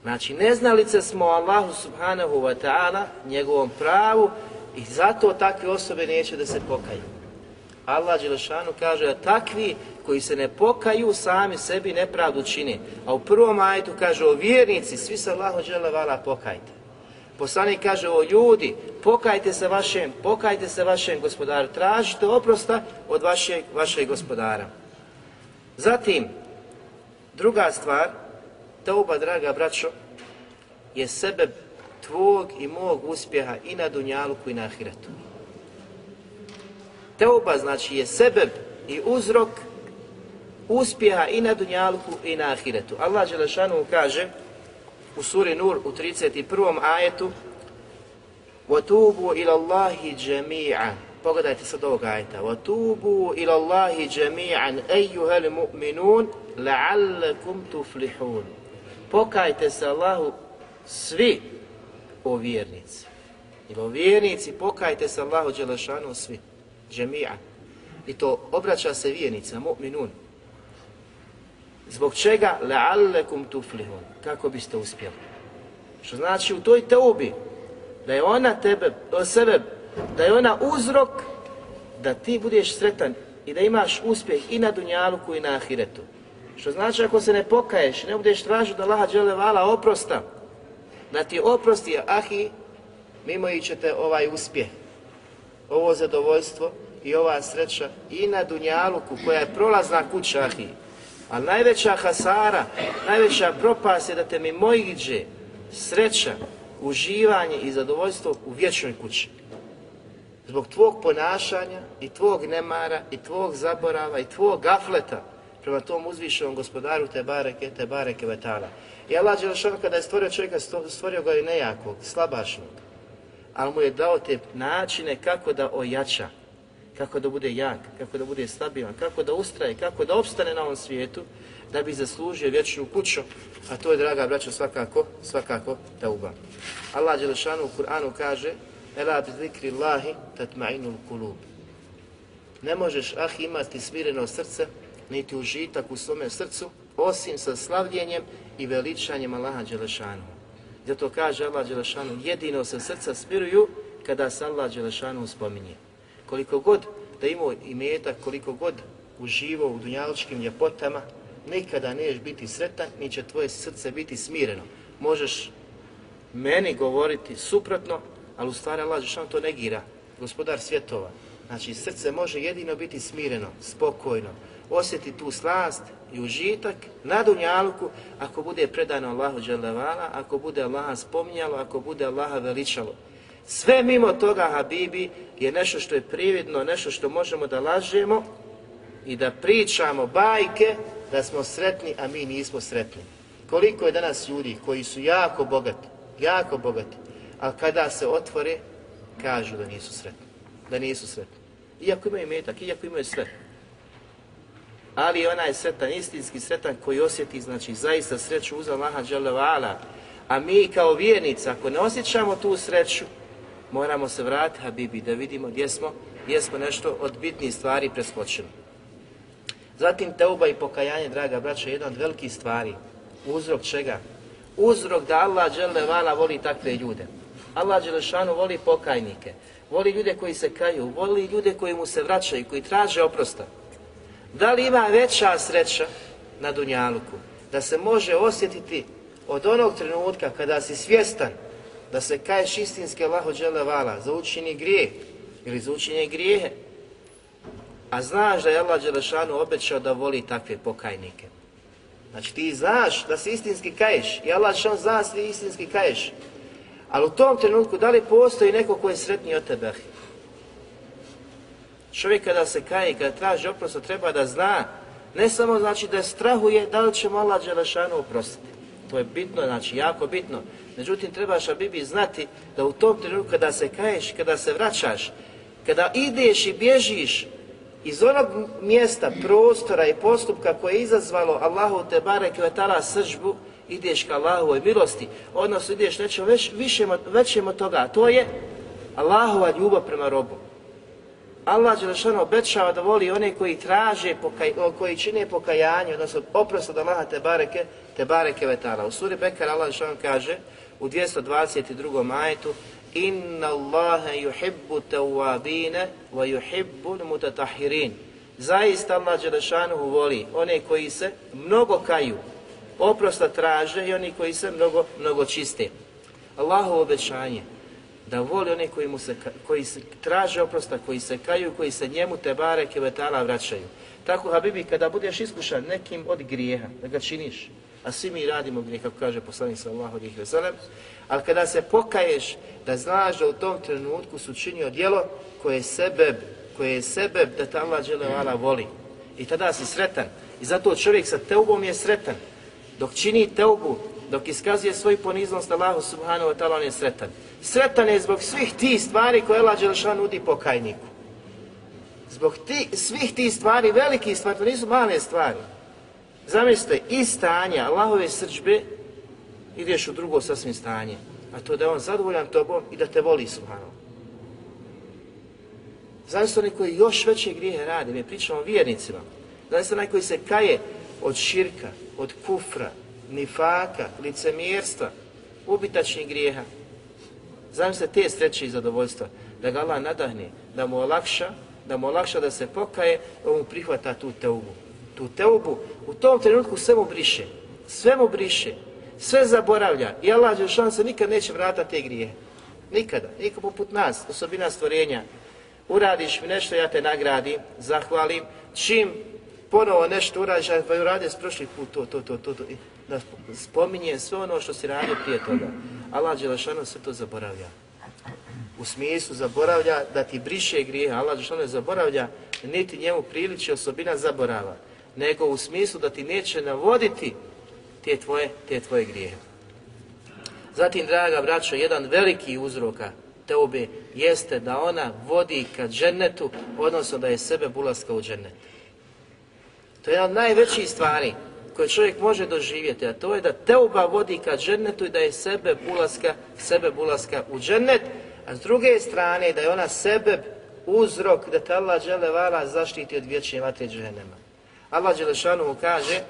Znači, neznalice smo Allahu subhanahu wa ta'ala, njegovom pravu i zato takve osobe neće da se pokaju. Allah Đelešanu kaže da takvi koji se ne pokaju sami sebi nepravdu čini. A u prvom ajetu kaže o vjernici, svi se Allahu Đelevala pokajte. Poslanik kaže o ljudi, pokajte se vašem, pokajte se vašem gospodaru, tražite oprosta od vašeg, vašeg gospodara. Zatim, druga stvar, Teuba, draga braćo, je sebe tvog i mog uspjeha i na Dunjaluku i na Ahiretu. Teuba znači je sebe i uzrok uspjeha i na Dunjaluku i na Ahiretu. Allah Đelešanu kaže u suri Nur u 31. ajetu وَتُوبُوا إِلَى اللَّهِ جَمِيعًا Pogledajte sad ovog ajeta. وَتُوبُوا إِلَى اللَّهِ جَمِيعًا أَيُّهَا الْمُؤْمِنُونَ لَعَلَّكُمْ تُفْلِحُونَ Pokajte se Allahu svi o vjernici. Ili o vjernici, pokajte se Allahu Đelešanu svi. Džemija. I to obraća se vjernicima, mu'minun. Zbog čega? Leallekum tuflihun. Kako biste uspjeli? Što znači u toj teubi, da je ona tebe, o sebe, da je ona uzrok da ti budeš sretan i da imaš uspjeh i na Dunjaluku i na Ahiretu. Što znači ako se ne pokaješ, ne budeš tražio da Laha vala oprosta, da ti oprosti, ahi, mimo i ćete ovaj uspjeh, ovo zadovoljstvo i ova sreća i na Dunjaluku koja je prolazna kuća, ahi. A najveća hasara, najveća propast je da te mimo iđe sreća, uživanje i zadovoljstvo u vječnoj kući. Zbog tvog ponašanja i tvog nemara i tvog zaborava i tvog gafleta, prema tom uzvišenom gospodaru te bareke, te bareke vetala. I Allah Đelšan kada je stvorio čovjeka, stvorio ga i nejakog, slabašnog, ali mu je dao te načine kako da ojača, kako da bude jak, kako da bude stabilan, kako da ustraje, kako da opstane na ovom svijetu, da bi zaslužio vječnu kuću, a to je, draga braćo, svakako, svakako tauba. Allah Đelšanu u Kur'anu kaže, Ela bi zikri Allahi tatma'inul kulub. Ne možeš, ah, imati smireno srce, niti užitak u svome srcu, osim sa slavljenjem i veličanjem Allaha Đelešanu. Zato kaže Allah Đelešanu, jedino se srca smiruju kada se Allah Đelešanu spominje. Koliko god da imao imetak, koliko god uživo u dunjaličkim ljepotama, nikada neš biti sretan, ni će tvoje srce biti smireno. Možeš meni govoriti suprotno, ali u stvari Allah Đelešanu to negira, gospodar svjetova. Znači, srce može jedino biti smireno, spokojno, osjeti tu slast i užitak na dunjaluku ako bude predano Allahu dželevala, ako bude Allaha spominjalo, ako bude Allaha veličalo. Sve mimo toga, Habibi, je nešto što je prividno, nešto što možemo da lažemo i da pričamo bajke da smo sretni, a mi nismo sretni. Koliko je danas ljudi koji su jako bogati, jako bogati, a kada se otvore, kažu da nisu sretni. Da nisu sretni. Iako imaju metak, iako imaju sve ali ona je sretan, istinski sretan koji osjeti, znači, zaista sreću uz Allaha dželevala. A mi kao vjernici, ako ne osjećamo tu sreću, moramo se vratiti, Habibi, da vidimo gdje smo, jesmo nešto od bitnijih stvari preskočili. Zatim teuba i pokajanje, draga braća, je jedna od velikih stvari. Uzrok čega? Uzrok da Allah dželevala voli takve ljude. Allah dželešanu voli pokajnike. Voli ljude koji se kaju, voli ljude koji mu se vraćaju, koji traže oprosta. Da li ima veća sreća na Dunjaluku? Da se može osjetiti od onog trenutka kada si svjestan da se kaješ istinske Allahu dželevala za učini grijeh ili za učinje grijehe, a znaš da je Allah Đelešanu obećao da voli takve pokajnike. Znači ti znaš da se istinski kaješ i Allah Đelešanu zna da si istinski kaješ. Ali u tom trenutku da li postoji neko ko je sretniji od tebe? Čovjek kada se kaje, kada traži oprost, treba da zna, ne samo znači da strahuje da li će mu Allah Đelešanu oprostiti. To je bitno, znači jako bitno. Međutim, trebaš Abibi znati da u tom trenutku kada se kaješ, kada se vraćaš, kada ideš i bježiš iz onog mjesta, prostora i postupka koje je izazvalo Allahu te barek vetala sržbu, ideš ka Allahovoj milosti, odnosno ideš nečem već, višem, većem od toga, to je Allahova ljubav prema robu. Allah Đelešano obećava da voli one koji traže, pokaj, koji čine pokajanje, odnosno oprost od Allaha te bareke, te bareke vetala. U suri Bekar Allah Đelešano kaže u 222. majetu Inna Allahe yuhibbu tawabine wa yuhibbu mutatahirin. Zaista Allah Đelešanuhu voli one koji se mnogo kaju, oprosta traže i oni koji se mnogo, mnogo čiste. Allahu obećanje da voli one koji, mu se, koji se traže oprosta, koji se kaju, koji se njemu te bareke vetala vraćaju. Tako, Habibi, kada budeš iskušan nekim od grijeha, da ga činiš, a svi mi radimo grijeh, kako kaže poslanik sallallahu alejhi ve sellem, ali kada se pokaješ da znaš da u tom trenutku su činio djelo koje je sebe, koje je sebe da ta Allah dželevala voli. I tada si sretan. I zato čovjek sa teubom je sretan. Dok čini teubu, dok iskazuje svoj poniznost Allahu subhanahu wa ta'ala, on je sretan. Sretan je zbog svih tih stvari koje Allah dželešan nudi pokajniku. Zbog ti, svih tih stvari, veliki stvari, to nisu male stvari. Zamislite, i stanja Allahove srđbe, ideš u drugo sasvim stanje. A to da je on zadovoljan tobom i da te voli subhanahu. Zamislite onaj koji još veće grijehe radi, mi pričamo o vjernicima. Zamislite onaj koji se kaje od širka, od kufra, nifaka, licemjerstva, ubitačnih grijeha. Zamislite te sreće i zadovoljstva, da ga Allah nadahne, da mu olakša, da mu olakša da se pokaje, on mu prihvata tu teubu. Tu teubu u tom trenutku sve mu briše, sve mu briše, sve zaboravlja i Allah Đelšan se nikad neće vratati te grijehe. Nikada, nikad poput nas, osobina stvorenja. Uradiš mi nešto, ja te nagradim, zahvalim, čim ponovo nešto uradiš, pa ju s prošli put, to, to, to, to, to, da spominje sve ono što si radio prije toga. Allah Đelešanu sve to zaboravlja. U smislu zaboravlja da ti briše grije, Allah Đelešanu zaboravlja, niti njemu priliči osobina zaborava, nego u smislu da ti neće navoditi te tvoje, te tvoje grijehe. Zatim, draga braćo, jedan veliki uzroka teube jeste da ona vodi ka džennetu, odnosno da je sebe bulaska u džennet. To je jedna od najvećih stvari koje čovjek može doživjeti, a to je da teuba vodi ka džennetu i da je sebe bulaska, sebe bulaska u džennet, a s druge strane da je ona sebe uzrok da te Allah dželevala zaštiti od vječne vatre džehennema. Allah dželešanu mu kaže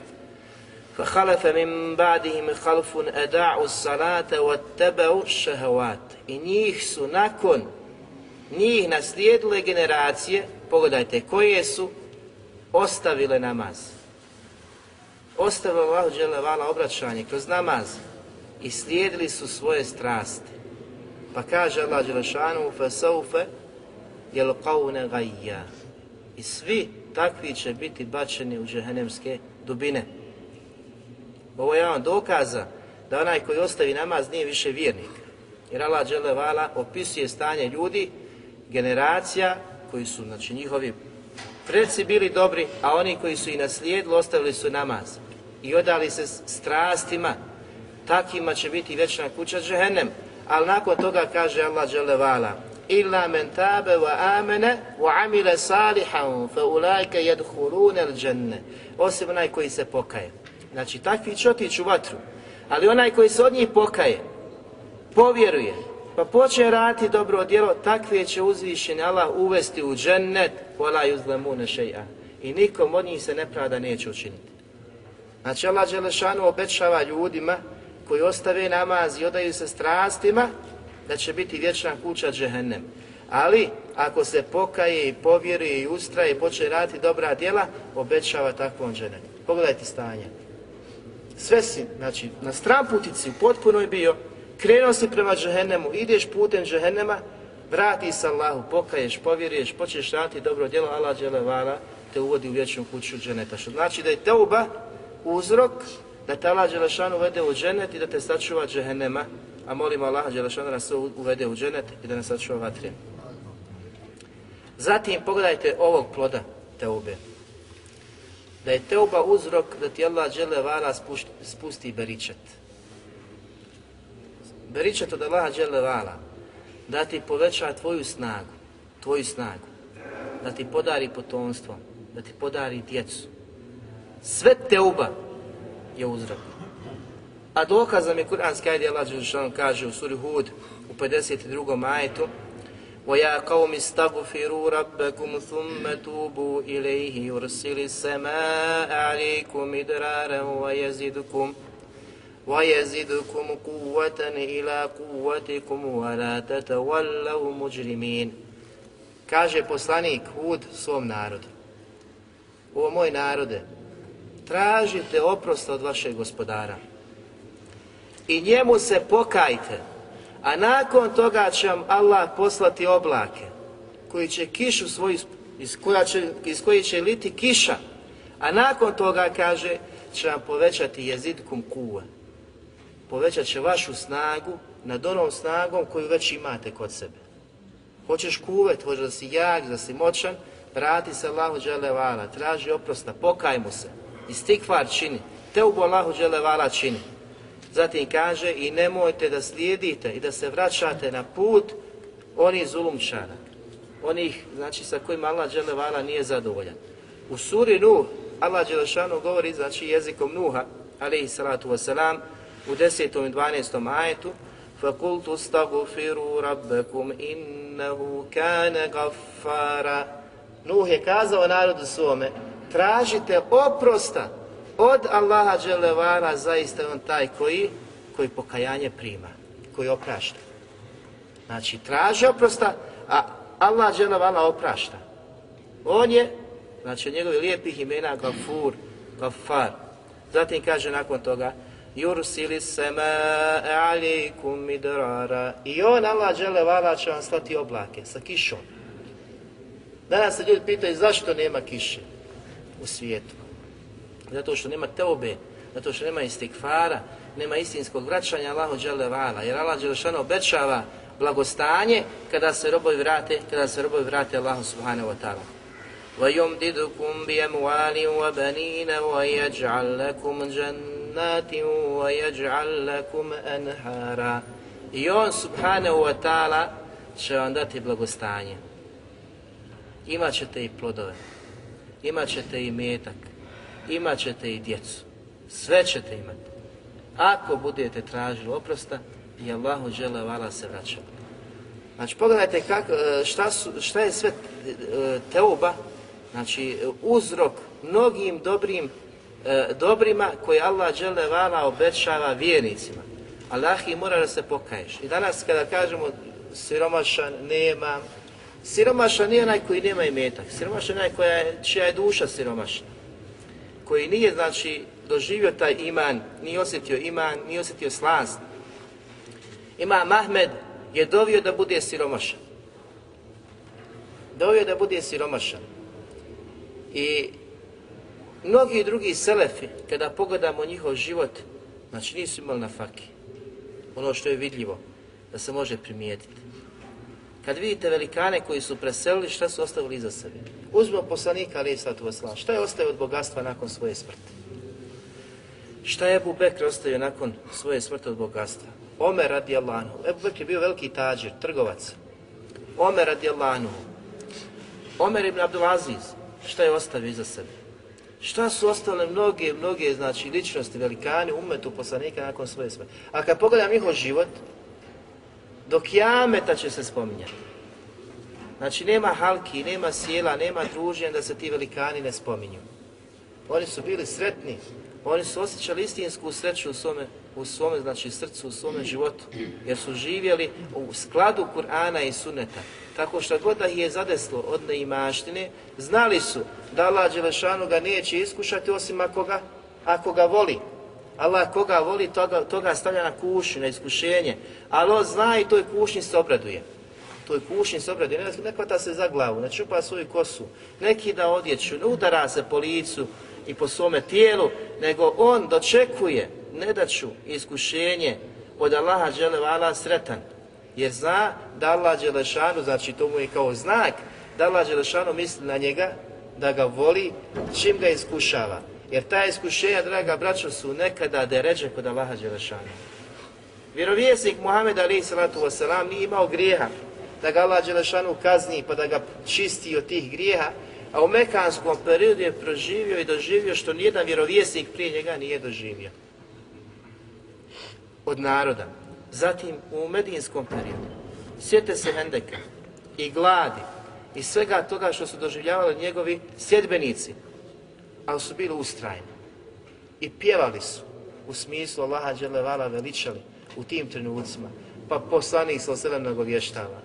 فخلف من بعدهم خلف أداعوا الصلاة واتبعوا الشهوات i njih su nakon njih naslijedile generacije pogledajte koje su ostavile namaz ostavili Allahu dželevala obraćanje kroz namaz i slijedili su svoje strasti. Pa kaže Allah dželešanu fe saufe jel gajja. I svi takvi će biti bačeni u džehennemske dubine. Ovo je jedan dokaza da onaj koji ostavi namaz nije više vjernik. Jer Allah dželevala opisuje stanje ljudi, generacija koji su, znači njihovi preci bili dobri, a oni koji su i naslijedili ostavili su namaz i odali se strastima, takima će biti večna kuća džehennem. Ali nakon toga kaže Allah dželevala, illa men tabe wa amene wa amile salihan fa ulajke jedhurune al dženne. Osim onaj koji se pokaje. Znači, takvi će otići u vatru. Ali onaj koji se od njih pokaje, povjeruje, pa počne raditi dobro djelo, takve će uzvišeni Allah uvesti u džennet, wala yuzlamuna šeja. I nikom od njih se nepravda neće učiniti. Znači Allah Đelešanu obećava ljudima koji ostave namaz i odaju se strastima, da će biti vječna kuća džehennem. Ali, ako se pokaje i povjeruje i ustraje i počne raditi dobra djela, obećava takvom dženet. Pogledajte stanje. Sve si, znači, na stramputici potpuno je bio, krenuo si prema džehennemu, ideš putem džehennema, vrati se Allahu, pokaješ, povjeruješ, počneš raditi dobro djelo, Allah dželevala te uvodi u vječnu kuću dženeta. Što znači da je teuba uzrok da te Allah Đelešanu uvede u dženet i da te sačuva džehennema, a molimo Allah Đelešanu da nas uvede u dženet i da nas sačuva vatre. Zatim pogledajte ovog ploda teube. Da je teuba uzrok da ti Allah dželevala spusti, spusti beričet. Beričet od Allaha dželevala da ti poveća tvoju snagu, tvoju snagu, da ti podari potomstvo, da ti podari djecu Sve teuba je uzrok. A dokazam je kuranski ajde Allah Đelešanu kaže u suri Hud u 52. majetu وَيَا قَوْمِ اسْتَغْفِرُوا رَبَّكُمْ ثُمَّ تُوبُوا إِلَيْهِ يُرْسِلِ السَّمَاءَ عَلَيْكُمْ إِدْرَارًا وَيَزِدْكُمْ وَيَزِدْكُمْ قُوَّةً إِلَى قُوَّتِكُمْ وَلَا تَتَوَلَّوْا مُجْرِمِينَ Kaže poslanik Hud svom narodu. O moj narode, tražite oprost od vašeg gospodara i njemu se pokajte, a nakon toga će vam Allah poslati oblake koji će kišu svoju, iz, koja će, iz koji će liti kiša, a nakon toga kaže će vam povećati jezidkum kuva. Povećat će vašu snagu nad onom snagom koju već imate kod sebe. Hoćeš kuvet, hoćeš da si jak, da si moćan, vrati se Allahu dželevala, traži oprosta, pokaj mu se, istikvar čini, te u Allahu dželevala čini. Zatim kaže i nemojte da slijedite i da se vraćate na put onih zulumčara, onih znači sa kojima Allah dželevala nije zadovoljan. U suri Nuh Allah dželešanu govori znači jezikom Nuha, alaihi salatu wasalam, u 10. i 12. ajetu فَقُلْتُ اسْتَغْفِرُوا رَبَّكُمْ إِنَّهُ كَانَ غَفَّارًا Nuh je kazao narodu svome, tražite oprosta od Allaha Đelevara, zaista on taj koji, koji pokajanje prima, koji oprašta. Znači, traži oprosta, a Allah Đelevara oprašta. On je, znači, od njegovih lijepih imena Gafur, Gafar. Zatim kaže nakon toga, Yursili sema alikum midrara. I on, Allah Đelevara, će vam slati oblake sa kišom. Danas se ljudi pitaju zašto nema kiše u svijetu. Zato što nema teobe, zato što nema istikfara, nema istinskog vraćanja Allahu Đelevala. Jer Allah Đelešano obećava blagostanje kada se robovi vrate, kada se robovi vrate Allahu Subhanahu wa ta'ala. وَيُمْدِدُكُمْ بِيَمْوَالٍ وَبَنِينَ وَيَجْعَلْ لَكُمْ جَنَّاتٍ وَيَجْعَلْ لَكُمْ أَنْهَارًا I on Subhanahu wa ta'ala će vam dati blagostanje imat ćete i plodove, imat ćete i metak, imat ćete i djecu, sve ćete imati. Ako budete tražili oprosta, i Allahu žele vala se vraća. Znači, pogledajte kak, e, šta, su, šta je sve e, teuba, teoba, znači uzrok mnogim dobrim e, dobrima koje Allah žele vala obećava vjernicima. Allah i mora da se pokaješ. I danas kada kažemo siromašan, nemam, Siromašan nije onaj koji nema imetak, siromašan je onaj koja je, čija je duša siromašna. Koji nije, znači, doživio taj iman, nije osjetio iman, nije osjetio slast. Ima Mahmed je dovio da bude siromašan. Dovio da bude siromašan. I mnogi drugi selefi, kada pogledamo njihov život, znači nisu imali na faki. Ono što je vidljivo, da se može primijetiti. Kad vidite velikane koji su preselili, šta su ostavili iza sebe? Uzmo poslanika, ali je sad. Šta je ostavio od bogatstva nakon svoje smrti? Šta je Ebu Bekr ostavio nakon svoje smrti od bogatstva? Omer radi Allahanu. Ebu Bekr je bio veliki tađir, trgovac. Omer radi Allahanu. Omer ibn Abdulaziz. Šta je ostavio iza sebe? Šta su ostale mnoge, mnoge znači, ličnosti, velikani, umetu poslanika nakon svoje smrti? A kad pogledam njihov život, Do kijameta će se spominjati. Znači nema halki, nema sjela, nema druženja da se ti velikani ne spominju. Oni su bili sretni, oni su osjećali istinsku sreću u svome, u svome znači srcu, u svome životu, jer su živjeli u skladu Kur'ana i Sunneta. Tako što god da ih je zadeslo od neimaštine, znali su da Allah Đelešanu ga neće iskušati osim ako ga, ako ga voli. Allah koga voli, toga, toga stavlja na kušnju, na iskušenje. Ali on zna i toj kušnji se obraduje. Toj kušnji se obraduje. Ne, ne hvata se za glavu, ne čupa svoju kosu, neki da odjeću, ne udara se po licu i po svome tijelu, nego on dočekuje nedaću iskušenje od Allaha dželevala sretan. Jer zna da Allah Đelešanu, znači to mu je kao znak, da Allah Đelešanu misli na njega, da ga voli, čim ga iskušava. Jer ta iskušenja, draga braćo, su nekada deređe kod Allaha Đelešanu. Vjerovjesnik Muhammed Ali salatu wasalam nije imao grijeha da ga Allah Đelešanu kazni pa da ga čisti od tih grijeha, a u mekanskom periodu je proživio i doživio što nijedan vjerovjesnik prije njega nije doživio. Od naroda. Zatim u medijinskom periodu. Sjete se Hendeka i gladi i svega toga što su doživljavali njegovi sjedbenici, ali su bili ustrajni. I pjevali su u smislu Allaha Đelevala veličali u tim trenucima. Pa poslanik sa osredem nagovještava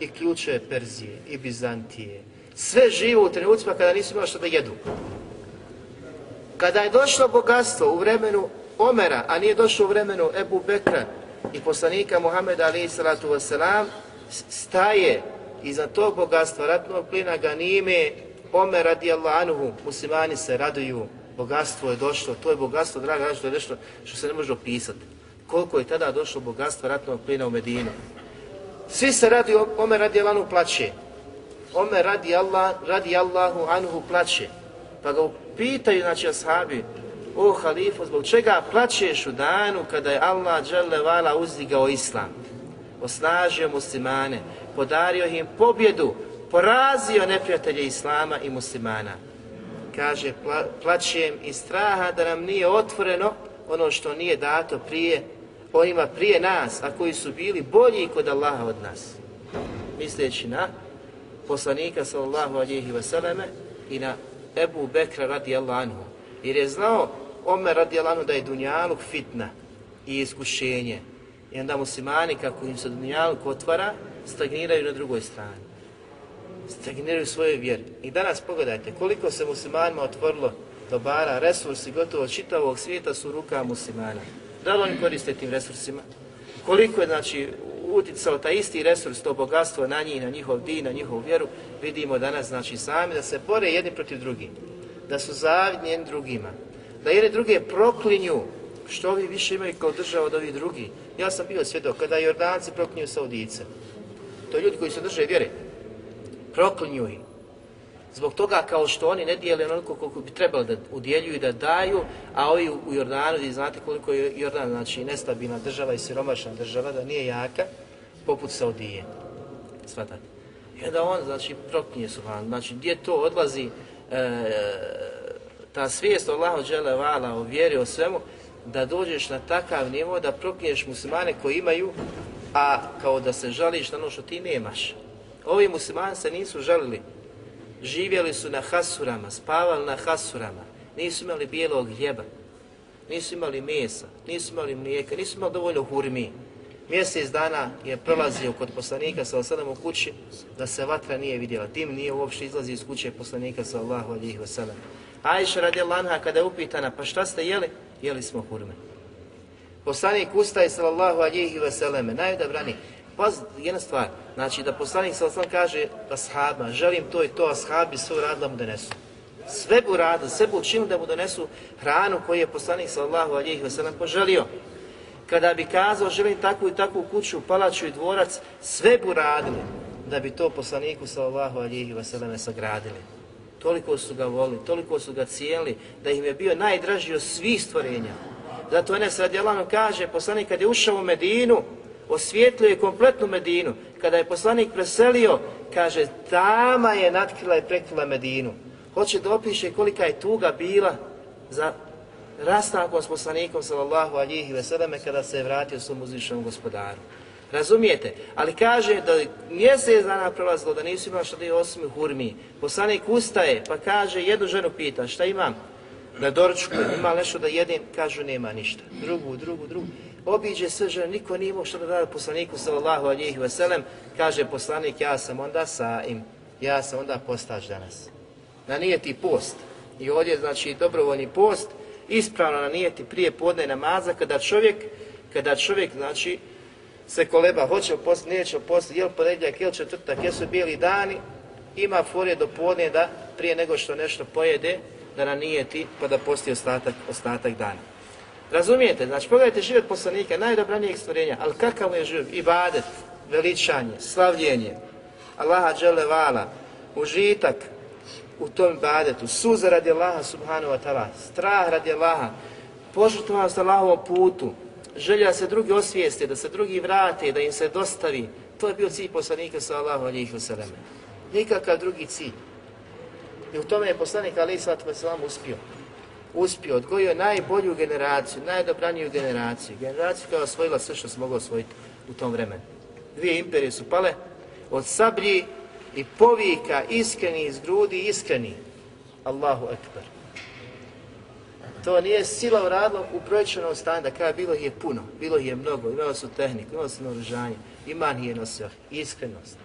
i ključe Perzije i Bizantije. Sve živo u trenucima kada nisu imali što da jedu. Kada je došlo bogatstvo u vremenu Omera, a nije došlo u vremenu Ebu Bekra i poslanika Muhammeda alaih salatu wasalam, staje iza tog bogatstva ratnog plina ganime Omer radijallahu anhu, muslimani se raduju, bogatstvo je došlo, to je bogatstvo, draga, što je nešto što se ne može opisati. Koliko je tada došlo bogatstvo ratnog plina u Medinu. Svi se radi, Omer radijallahu anhu plaće. Omer radi, Allah, radi Allahu anhu plaće. Pa ga pitaju, znači, ashabi, o halifu, zbog čega plaćeš u danu kada je Allah dželle uzdigao islam, osnažio muslimane, podario im pobjedu, porazio neprijatelje Islama i muslimana. Kaže, pla, plaćem iz straha da nam nije otvoreno ono što nije dato prije, onima prije nas, a koji su bili bolji kod Allaha od nas. Misleći na poslanika sallallahu alihi vseleme i na Ebu Bekra radijallahu anhu. Jer je znao Omer radijallahu anhu da je dunjaluk fitna i iskušenje. I onda muslimani, kako im se dunjaluk otvara, stagniraju na drugoj strani stagniraju svoje vjere. I danas pogledajte koliko se muslimanima otvorilo dobara, resursi gotovo čitavog svijeta su ruka rukama muslimana. Da li oni koriste tim resursima? Koliko je znači uticao taj isti resurs, to bogatstvo na njih, na njihov din, na njihovu vjeru, vidimo danas znači sami da se bore jedni protiv drugih, da su zavidni jedni drugima, da jedni druge proklinju što ovi više imaju kao država od ovih drugih. Ja sam bio svjedok kada Jordanci proklinju Saudice. To je ljudi koji se drže vjere, proklinju im. Zbog toga kao što oni ne dijele onoliko koliko bi trebalo da udjeljuju i da daju, a ovi u Jordanu, vi znate koliko je Jordan, znači nestabilna država i siromašna država, da nije jaka, poput Saudije. Svatate. I onda on, znači, proklinje su van. Znači, gdje to odlazi, e, ta svijest Allahu džele vala o vjeri, o svemu, da dođeš na takav nivo da proklinješ muslimane koji imaju, a kao da se žališ na ono što ti nemaš. Ovi muslimani se nisu žalili. Živjeli su na hasurama, spavali na hasurama. Nisu imali bijelog hljeba. Nisu imali mesa, nisu imali mlijeka, nisu imali dovoljno hurmi. Mjesec dana je prolazio kod poslanika sa osadom u kući da se vatra nije vidjela. Tim nije uopšte izlazi iz kuće poslanika sa Allahu alihi wasalam. Ajša radi Allaha kada je upitana, pa šta ste jeli? Jeli smo hurme. Poslanik ustaje sallallahu alihi najda najodabrani, Paz, jedna stvar, znači da poslanik sa osam kaže ashabima, želim to i to, ashabi sve uradili da mu donesu. Sve bu uradili, sve bu učinili da mu donesu hranu koju je poslanik sallahu alijih wasallam poželio. Kada bi kazao želim takvu i takvu kuću, palaču i dvorac, sve bu radili da bi to poslaniku sallahu alijih wasallam sagradili. Toliko su ga volili, toliko su ga cijeli, da im je bio najdraži od svih stvorenja. Zato Enes radijalano kaže, poslanik kad je ušao u Medinu, osvijetlio je kompletnu Medinu. Kada je poslanik preselio, kaže, tama je natkrila i prekrila Medinu. Hoće da opiše kolika je tuga bila za rastankom s poslanikom, sallallahu alihi veseleme, kada se je vratio svom uzvišenom gospodaru. Razumijete? Ali kaže da mjesec dana prolazilo, da nisu imali što da je osmi hurmi. Poslanik ustaje, pa kaže, jednu ženu pita, šta imam? Na doručku, ima nešto da jedem? Kažu, nema ništa. Drugu, drugu, drugu. Obiđe sve žene, niko nije imao što da radi poslaniku, sallallahu alihi veselem. Kaže poslanik, ja sam onda sa im, ja sam onda postač danas. Na nijeti post. I ovdje, znači, dobrovoljni post, ispravno na nijeti prije podne namaza, kada čovjek, kada čovjek, znači, se koleba, hoće post, neće post, jel ponedjeljak, jel četvrtak, jesu bijeli dani, ima forje do podne da prije nego što nešto pojede, da na nijeti pa da posti ostatak, ostatak dana. Razumijete? Znači, pogledajte život poslanika, najdobranijeg stvorenja, ali kakav mu je život? Ibadet, veličanje, slavljenje, Allaha dželevala, užitak u tom ibadetu, suza radi Allaha subhanahu wa ta'ala, strah radi Allaha, požrtvovanost Allahovom putu, želja se drugi osvijeste, da se drugi vrate, da im se dostavi, to je bio cilj poslanika sallahu alihi wasallam. Nikakav drugi cilj. I u tome je poslanik Ali Sallatu Veselam uspio. Uspio, odgojio je najbolju generaciju, najdobraniju generaciju. Generaciju koja je osvojila sve što se moglo osvojiti u tom vremenu. Dvije imperije su pale od sablji i povika iskreni iz grudi, iskreni. Allahu Ekber. To nije sila uradila u brojčanom stanju, da kada bilo ih je puno, bilo ih je mnogo, imali su tehniku, imali su naoružanje, iman je nosio, iskrenost.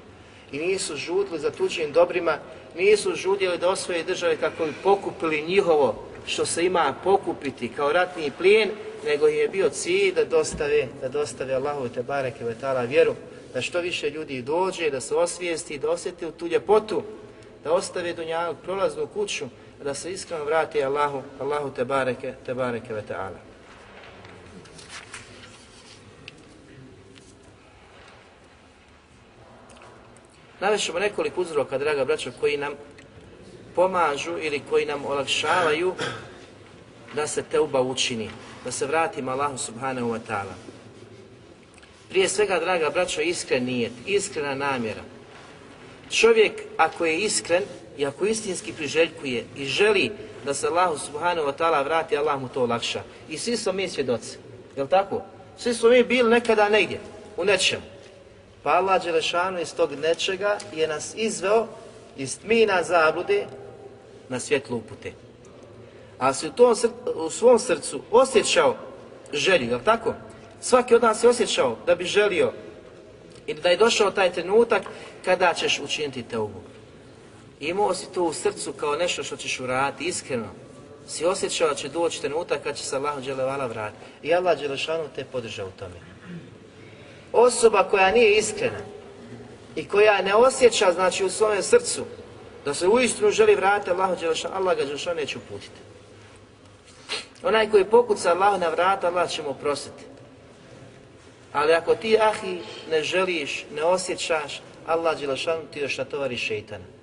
I nisu žudili za tuđim dobrima, nisu žudjeli da osvoje države kako bi pokupili njihovo što se ima pokupiti kao ratni plijen, nego je bio cilj da dostave, da dostave Allahu te bareke ve taala vjeru, da što više ljudi dođe, da se osvijesti, da osjeti u tu ljepotu, da ostave dunjavu prolaznu kuću, da se iskreno vrati Allahu, Allahu te bareke, te bareke ve taala. Navešemo nekoliko uzroka, draga braćo, koji nam pomažu ili koji nam olakšavaju da se teuba učini, da se vratimo Allahu subhanahu wa ta'ala. Prije svega, draga braćo, iskren nijet, iskrena namjera. Čovjek, ako je iskren i ako istinski priželjkuje i želi da se Allahu subhanahu wa ta'ala vrati, Allah mu to olakša. I svi smo mi svjedoci, je li tako? Svi smo mi bili nekada negdje, u nečemu. Pa Allah Đelešanu iz tog nečega je nas izveo iz tmina zablude na svjetlu upute. A si u, tom sr u svom srcu osjećao želju, je tako? Svaki od nas je osjećao da bi želio i da je došao taj trenutak kada ćeš učiniti teubu. Imao si to u srcu kao nešto što ćeš uraditi iskreno. Si osjećao da će doći trenutak kad će se Allah Đelevala vratiti. I Allah Đelešanu te podržao u tome. Osoba koja nije iskrena i koja ne osjeća znači u svojem srcu da se uistinu želi vratiti Allahu Đelešanu, Allah ga Đelešanu neće uputiti. Onaj koji pokuca Allah na vrata, Allah će mu prositi. Ali ako ti, ahi, ne želiš, ne osjećaš, Allah Đelešanu ti još natovari šeitana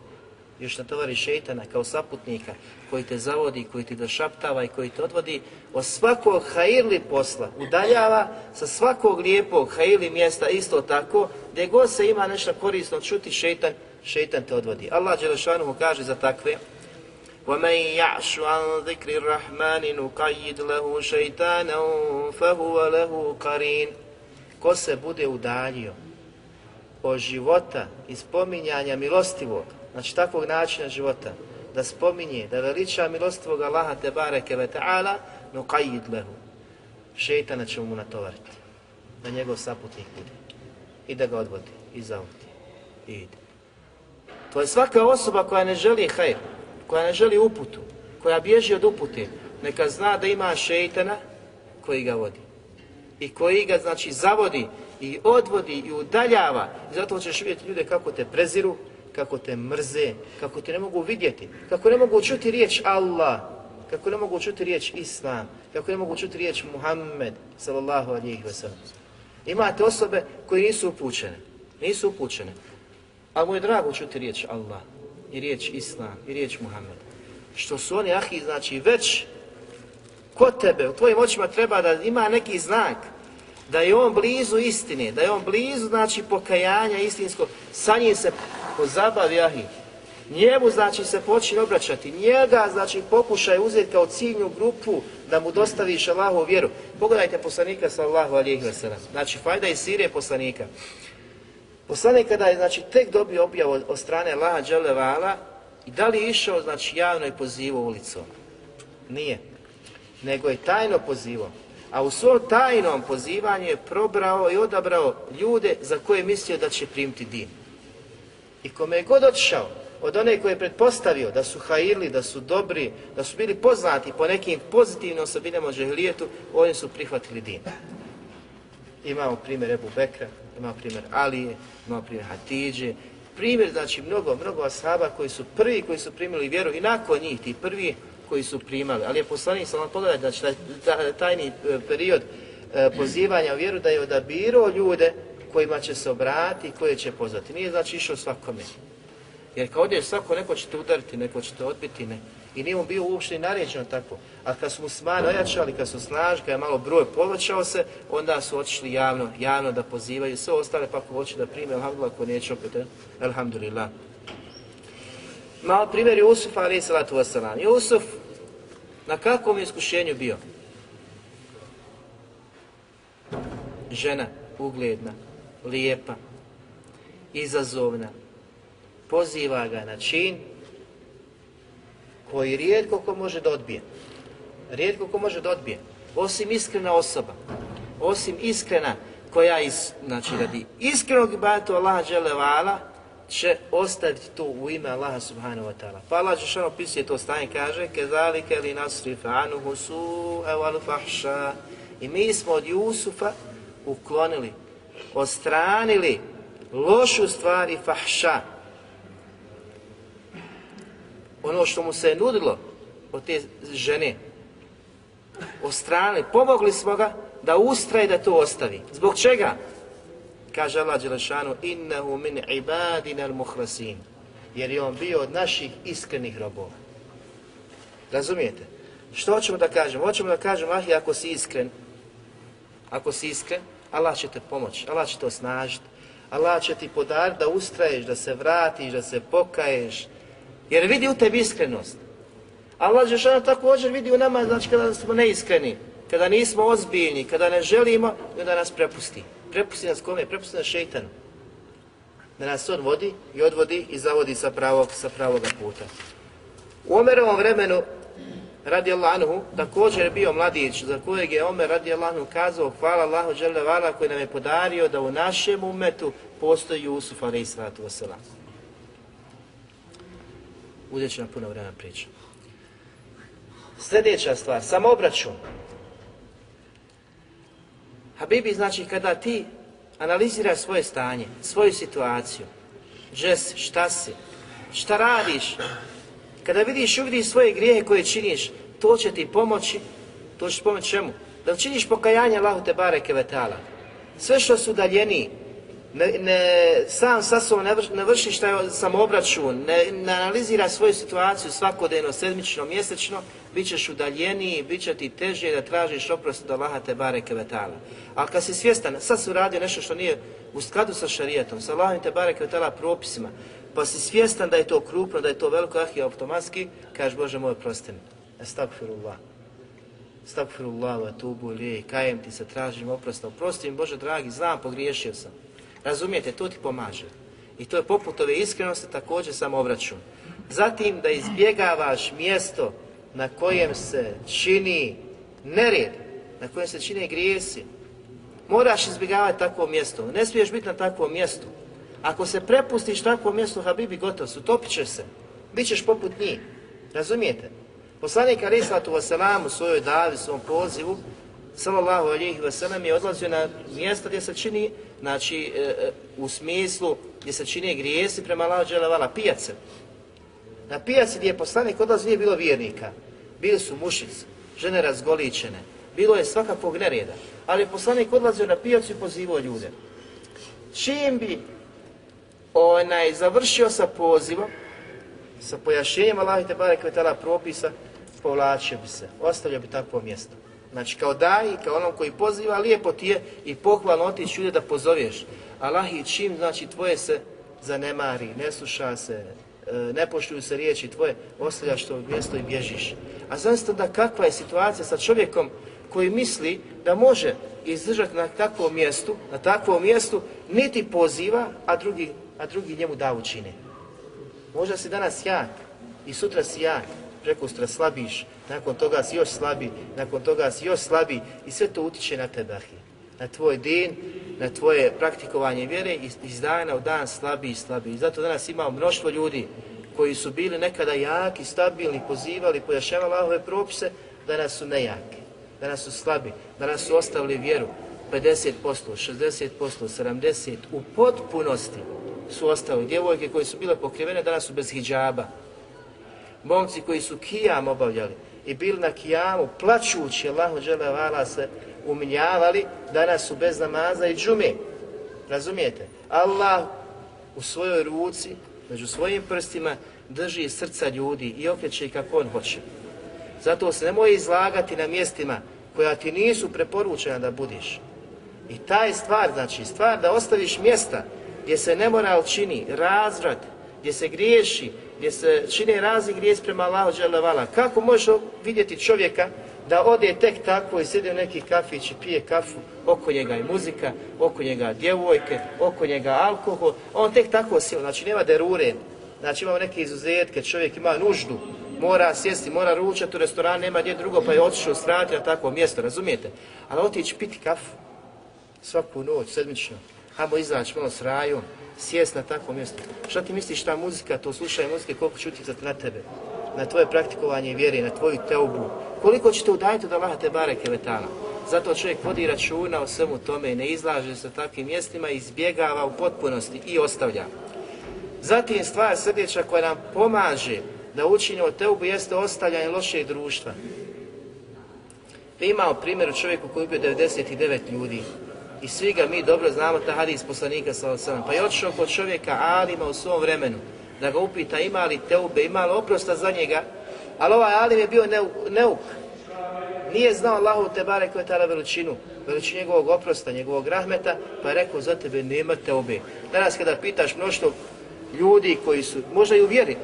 Još natovari šeitana kao saputnika koji te zavodi, koji ti došaptava i koji te odvodi od svakog hajirli posla. Udaljava sa svakog lijepog hajirli mjesta isto tako, gdje god se ima nešto korisno čuti šeitan, šeitan te odvodi. Allah Đelešanu mu kaže za takve وَمَنْ يَعْشُ عَنْ ذِكْرِ الرَّحْمَنِ نُقَيِّدْ لَهُ شَيْطَانًا فَهُوَ لَهُ قَرِينٌ Ko se bude udaljio od života i spominjanja milostivog, znači takvog načina života, da spominje, da veliča milostivog Allaha te bareke ve ta'ala, nuqayyid lehu. Šeitana će mu natovariti, da njegov saputnik bude. I da ga odvodi, i zavodi, i ide. To je svaka osoba koja ne želi hajr, koja ne želi uputu, koja bježi od upute, neka zna da ima šeitana koji ga vodi. I koji ga, znači, zavodi i odvodi i udaljava. I zato ćeš vidjeti ljude kako te preziru, kako te mrze, kako te ne mogu vidjeti, kako ne mogu čuti riječ Allah, kako ne mogu čuti riječ Islam, kako ne mogu čuti riječ Muhammed, sallallahu alihi wasallam. Imate osobe koje nisu upućene, nisu upućene, a mu je drago čuti riječ Allah, i riječ Islam, i riječ Muhammed. Što su oni, ahi, znači, već kod tebe, u tvojim očima treba da ima neki znak, da je on blizu istine, da je on blizu, znači, pokajanja istinskog, sa njim se pozabavi, ahi, Njemu znači se počne obraćati, njega znači pokušaj uzeti kao ciljnu grupu da mu dostaviš Allahu vjeru. Pogledajte poslanika sallallahu alejhi ve. Znači fajda iz Sirije poslanika. Poslanik kada je znači tek dobio objavu od, strane Laha Đelevala i da li je išao znači javno i pozivao ulicom? Nije. Nego je tajno pozivao. A u svom tajnom pozivanju je probrao i odabrao ljude za koje je mislio da će primiti din. I kome je god otišao, od one koje je pretpostavio da su hajili, da su dobri, da su bili poznati po nekim pozitivnim osobinama džahilijetu, oni su prihvatili din. Imamo primjer Ebu Bekra, imamo primjer Alije, imamo primjer Hatidže, primjer, znači, mnogo, mnogo ashaba koji su prvi, koji su primili vjeru i nakon njih, ti prvi koji su primali. Ali je poslanik, sam vam pogledati, znači, taj, tajni period pozivanja u vjeru da je odabirao ljude kojima će se obrati i koje će pozvati. Nije znači išao svakome. Jer kad odješ svako, neko će te udariti, neko će te odbiti, ne. I nije mu bio uopšte naređeno tako. A kad su muslimani ojačali, kad su snaž, kad je malo broj povećao se, onda su otišli javno, javno da pozivaju sve ostale, pa ako hoće da prime, alhamdulillah, ako neće opet, eh? alhamdulillah. Malo primjer Jusuf, ali salatu wasalam. Jusuf, na kakvom iskušenju bio? Žena, ugledna, lijepa, izazovna, poziva ga na čin koji rijetko ko može da odbije. Rijetko ko može da odbije. Osim iskrena osoba. Osim iskrena koja iz, znači radi iskrenog ibadeta Allaha dželevala će ostaviti to u ime Allaha subhanahu wa ta'ala. Pa Allah Žešano pisuje to stanje kaže kezalike li nasrif anuhu su evalu fahša i mi smo od Jusufa uklonili, ostranili lošu stvari fahša, ono što mu se je nudilo od te žene, ostranili, pomogli smo ga da ustraje da to ostavi. Zbog čega? Kaže Allah Đelešanu, innahu min ibadina al-muhrasin, jer je on bio od naših iskrenih robova. Razumijete? Što hoćemo da kažemo? Hoćemo da kažemo, ah, ako si iskren, ako si iskren, Allah će te pomoći, Allah će te osnažiti, Allah će ti podar da ustraješ, da se vratiš, da se pokaješ, Jer vidi u tebi iskrenost. Allah Žešana također vidi u nama, znači kada smo neiskreni, kada nismo ozbiljni, kada ne želimo, onda nas prepusti. Prepusti nas kome? Prepusti nas šeitanu. Da nas on vodi i odvodi i zavodi sa pravog, sa pravog puta. U Omerovom vremenu, radi anhu također je bio mladić za kojeg je Omer radi Allahu kazao hvala Allahu Đelevala koji nam je podario da u našem umetu postoji Jusuf alaih sallatu wasalam uzet će nam puno vremena priča. Sljedeća stvar, samobračun. Habibi, znači, kada ti analiziraš svoje stanje, svoju situaciju, gdje šta si, šta radiš, kada vidiš i uvidiš svoje grijehe koje činiš, to će ti pomoći, to će pomoći čemu? Da činiš pokajanje Allahu te bareke vetala. Sve što su daljeni, ne, ne, sam sa sobom ne, vrši, ne vrši šta sam obračun, ne, ne analizira svoju situaciju svakodnevno, sedmično, mjesečno, bit ćeš udaljeniji, bit će ti teže da tražiš oprost od Allaha te bareke vetala. Ali kad si svjestan, sad si uradio nešto što nije u skladu sa šarijetom, sa Allahom te bareke vetala propisima, pa si svjestan da je to krupno, da je to veliko ahije automatski, kažeš Bože moj, prosti mi. Estagfirullah. Estagfirullah, wa tubu li, kajem ti se, tražim oprosta. Oprosti mi, Bože dragi, znam, pogriješio sam. Razumijete, to ti pomaže. I to je poput ove iskrenosti također samovraćun. Zatim da izbjegavaš mjesto na kojem se čini nered, na kojem se čine grijesi. Moraš izbjegavati takvo mjesto. Ne smiješ biti na takvom mjestu. Ako se prepustiš takvom mjestu, Habibi, gotov su, topit ćeš se. Bićeš poput njih. Razumijete? Poslanik Ali Islatu Vaselam u svojoj davi, svom pozivu, sallallahu alihi wasallam je odlazio na mjesto gdje se čini, znači e, e u smislu gdje se čini grijesi prema Allahu dželevala, pijace. Na pijaci gdje je poslanik odlazio nije bilo vjernika, bili su mušice, žene razgoličene, bilo je svakakvog nereda, ali je poslanik odlazio na pijacu i pozivao ljude. Čim bi onaj završio sa pozivom, sa pojašenjem Allah i Tebare Kvetala propisa, povlačio bi se, ostavio bi takvo mjesto. Znači kao daji, kao onom koji poziva, lijepo ti je i pohvalno otići ljude da pozoveš. Allah i čim, znači, tvoje se zanemari, ne sluša se, e, ne poštuju se riječi tvoje, ostavljaš to mjesto i bježiš. A znači da kakva je situacija sa čovjekom koji misli da može izdržati na takvom mjestu, na takvom mjestu, niti poziva, a drugi, a drugi njemu da učine. Možda si danas jak i sutra si jak, prekustra slabiš, nakon toga si još slabi, nakon toga si još slabi i sve to utiče na tebe, ahi. Na tvoj din, na tvoje praktikovanje vjere i iz dana u dan slabi i slabi. I zato danas imamo mnoštvo ljudi koji su bili nekada jaki, stabilni, pozivali, pojašavali Allahove propise, danas su nejaki, danas su slabi, danas su ostavili vjeru 50%, 60%, 70% u potpunosti su ostale Djevojke koje su bile pokrivene danas su bez hijjaba. Momci koji su kijam obavljali i bili na kijamu plaćući Allahu dželevala se uminjavali, danas su bez namaza i džume. Razumijete? Allah u svojoj ruci, među svojim prstima, drži srca ljudi i okreće ih kako on hoće. Zato se nemoj izlagati na mjestima koja ti nisu preporučena da budiš. I taj stvar, znači stvar da ostaviš mjesta gdje se nemoral čini, razvrat, gdje se griješi, gdje se čine razni grijez prema Allahu dželevala. Kako može vidjeti čovjeka da ode tek tako i sjedi u neki kafić i pije kafu, oko njega je muzika, oko njega djevojke, oko njega alkohol, on tek tako sjeo, znači nema derure, znači imamo neke izuzetke, čovjek ima nuždu, mora sjesti, mora ručati u restoran, nema gdje drugo, pa je otišao strati na takvo mjesto, razumijete? Ali otići piti kafu svaku noć, sedmično, hajmo izaći malo s rajom, sjest na takvo mjesto. Šta ti misliš ta muzika, to slušaj muzike, koliko će utjecati na tebe? Na tvoje praktikovanje vjere, na tvoju teubu. Koliko će te udajiti od Allaha te bareke vetala? Zato čovjek vodi računa o svemu tome i ne izlaže se takvim mjestima, izbjegava u potpunosti i ostavlja. Zatim stvar srdeća koja nam pomaže da učinimo teubu jeste ostavljanje lošeg društva. Vi imao primjer u čovjeku koji ubio 99 ljudi. I svi ga mi dobro znamo ta hadis poslanika sa osanem. Pa je otišao kod čovjeka Alima u svom vremenu da ga upita ima li teube, ima li oprosta za njega. Ali ovaj Alim je bio neuk. neuk. Nije znao Allahu te bare koje je tada veličinu, veličinu njegovog oprosta, njegovog rahmeta, pa je rekao za tebe nema teube. Danas kada pitaš mnoštvo ljudi koji su, možda i u vjeri,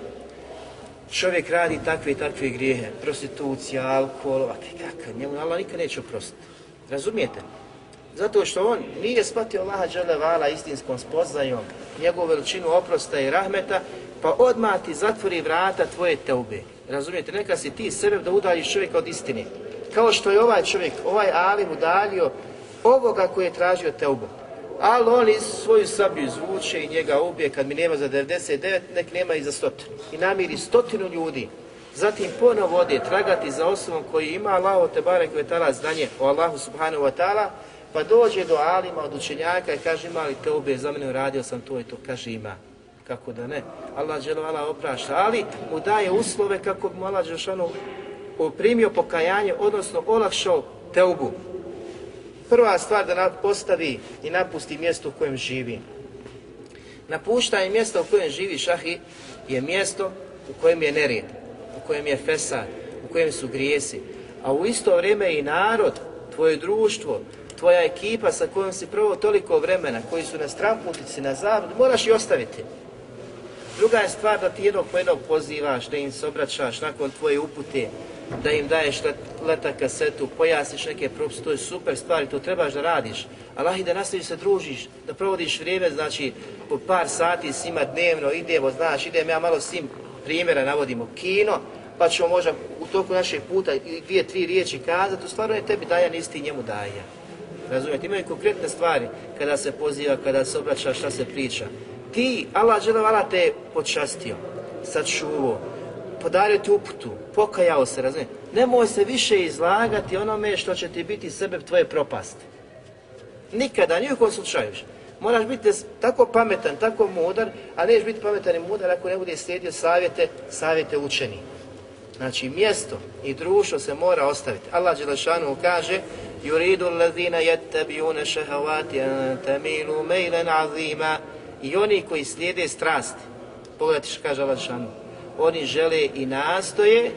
čovjek radi takve i takve grijehe, prostitucija, alkohol, a kakav, njemu Allah nikad neće oprostiti. Razumijete? Zato što on nije shvatio Allaha dželevala istinskom spoznajom, njegovu veličinu oprosta i rahmeta, pa odmah ti zatvori vrata tvoje teube. Razumijete, neka si ti sebe da udaljiš čovjeka od istine. Kao što je ovaj čovjek, ovaj alim udalio ovoga koji je tražio teubu. Ali on iz svoju sabiju izvuče i njega ubije kad mi nema za 99, nek nema i za stotinu. I namiri stotinu ljudi. Zatim ponovo ode tragati za osobom koji ima Allaho te barek vetala znanje o Allahu subhanahu wa ta'ala, Pa dođe do alima od učenjaka i kaže ima li teube, za mene uradio sam to i to, kaže ima. Kako da ne? Allah dželovala oprašta, ali mu daje uslove kako bi mu Allah dželovala primio pokajanje, odnosno olakšao teubu. Prva stvar da postavi i napusti mjesto u kojem živi. Napuštanje mjesta u kojem živi šahi je mjesto u kojem je nered, u kojem je fesad, u kojem su grijesi. A u isto vrijeme i narod, tvoje društvo, tvoja ekipa sa kojom si prvo toliko vremena, koji su na stramputici, na zavod, moraš i ostaviti. Druga je stvar da ti jednog po jednog pozivaš, da im se obraćaš nakon tvoje upute, da im daješ leta kasetu, pojasniš neke propise, to je super stvar i to trebaš da radiš. Allah i da nastaviš se družiš, da provodiš vrijeme, znači po par sati s njima dnevno, idemo, znaš, idem ja malo s njim primjera navodimo kino, pa ćemo možda u toku našeg puta dvije, tri riječi kazati, u stvarno je tebi dajan isti njemu dajan. Razumijete, imaju konkretne stvari kada se poziva, kada se obraća, šta se priča. Ti, Allah dželevala te je počastio, sačuvao, podario ti uputu, pokajao se, razumijete. Nemoj se više izlagati onome što će ti biti sebe tvoje propasti. Nikada, nijekom slučaju. Moraš biti tako pametan, tako mudar, a neš biti pametan i mudar ako ne bude slijedio savjete, savjete učeni. Znači, mjesto i društvo se mora ostaviti. Allah Đelešanu kaže yuridu allazina yattabi'una shahawati an tamilu maylan 'azima i oni koji slijede strasti pogledajte što kaže Allah šanu oni žele i nastoje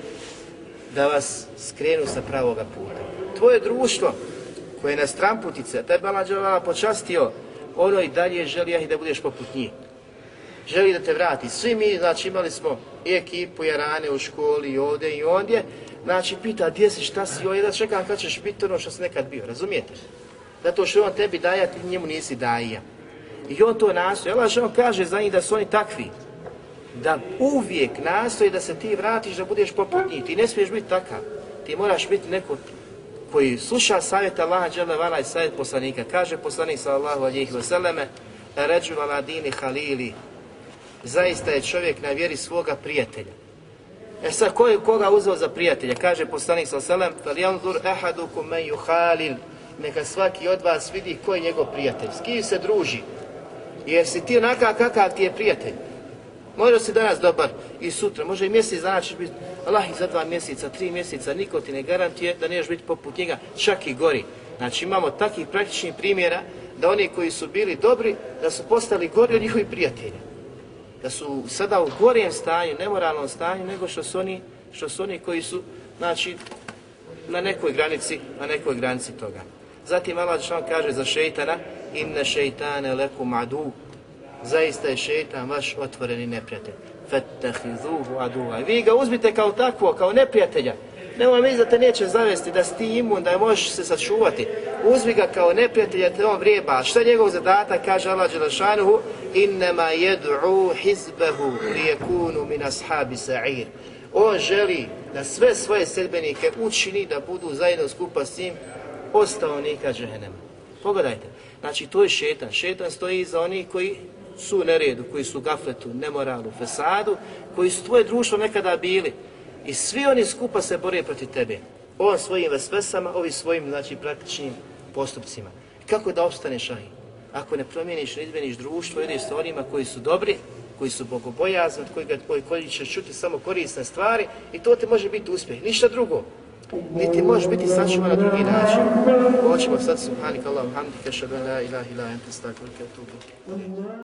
da vas skrenu sa pravoga puta. Tvoje društvo koje je na stramputice taj balađava počastio ono i dalje želi ja i da budeš poput njih. Želi da te vrati. Svi mi, znači imali smo i ekipu i rane u školi i ovdje i ondje, znači pita gdje si, šta si, on jedan čekam kad ćeš biti ono što si nekad bio, razumijete? Zato što on tebi daje, a ti njemu nisi daje. I on to nastoji. Allah što on kaže za njih da su oni takvi. Da uvijek nastoji da se ti vratiš, da budeš poput njih. Ti ne smiješ biti takav. Ti moraš biti neko koji sluša savjet Allaha dželle vala i savjet poslanika. Kaže poslanik sallallahu alejhi ve selleme: "Ređu ala dini halili." Zaista je čovjek na vjeri svoga prijatelja. E sad, ko je koga uzeo za prijatelja? Kaže poslanik sa selem, ve sellem: "Falyanzur ahadukum. Neka svaki od vas vidi ko je njegov prijatelj, s kim se druži. Jer si ti onakav kakav ti je prijatelj. Može si danas dobar i sutra, može i mjesec dana ćeš biti, Allah i za dva mjeseca, tri mjeseca, niko ti ne garantije da neš biti poput njega, čak i gori. Znači imamo takih praktičnih primjera da oni koji su bili dobri, da su postali gori od njihovih prijatelja. Da su sada u gorijem stanju, nemoralnom stanju, nego što su oni, što su oni koji su, znači, na nekoj granici, na nekoj granici toga. Zatim Allah Žešan kaže za šeitana, inne šeitane lekum adu, zaista je šeitan vaš otvoreni neprijatelj. Fettehizuhu aduva. Vi ga uzmite kao takvo, kao neprijatelja. Nemoj mi da te neće zavesti, da si ti imun, da možeš se sačuvati. Uzmi ga kao neprijatelja, te on vrijeba. Šta je njegov zadatak, kaže Allah Đelešanuhu, innema jed'u hizbehu lijekunu min ashabi sa'ir. On želi da sve svoje sedbenike učini da budu zajedno skupa s njim ostavnika džehennema. Pogledajte, znači to je šetan. Šetan stoji iza onih koji su u neredu, koji su u gafletu, nemoralu, fesadu, koji su tvoje društvo nekada bili. I svi oni skupa se bore protiv tebe. On svojim vesvesama, ovi svojim, znači, praktičnim postupcima. Kako da opstaneš ahi? Ako ne promijeniš, ne izmeniš društvo, ideš sa onima koji su dobri, koji su bogobojazni, koji, koji, koji će čuti samo korisne stvari i to te može biti uspjeh, ništa drugo. Niti možeš biti sačuvan na drugi način. Hoćemo sad subhanika Allahum hamdika, šabela, la ilaha ila ente stakvrke.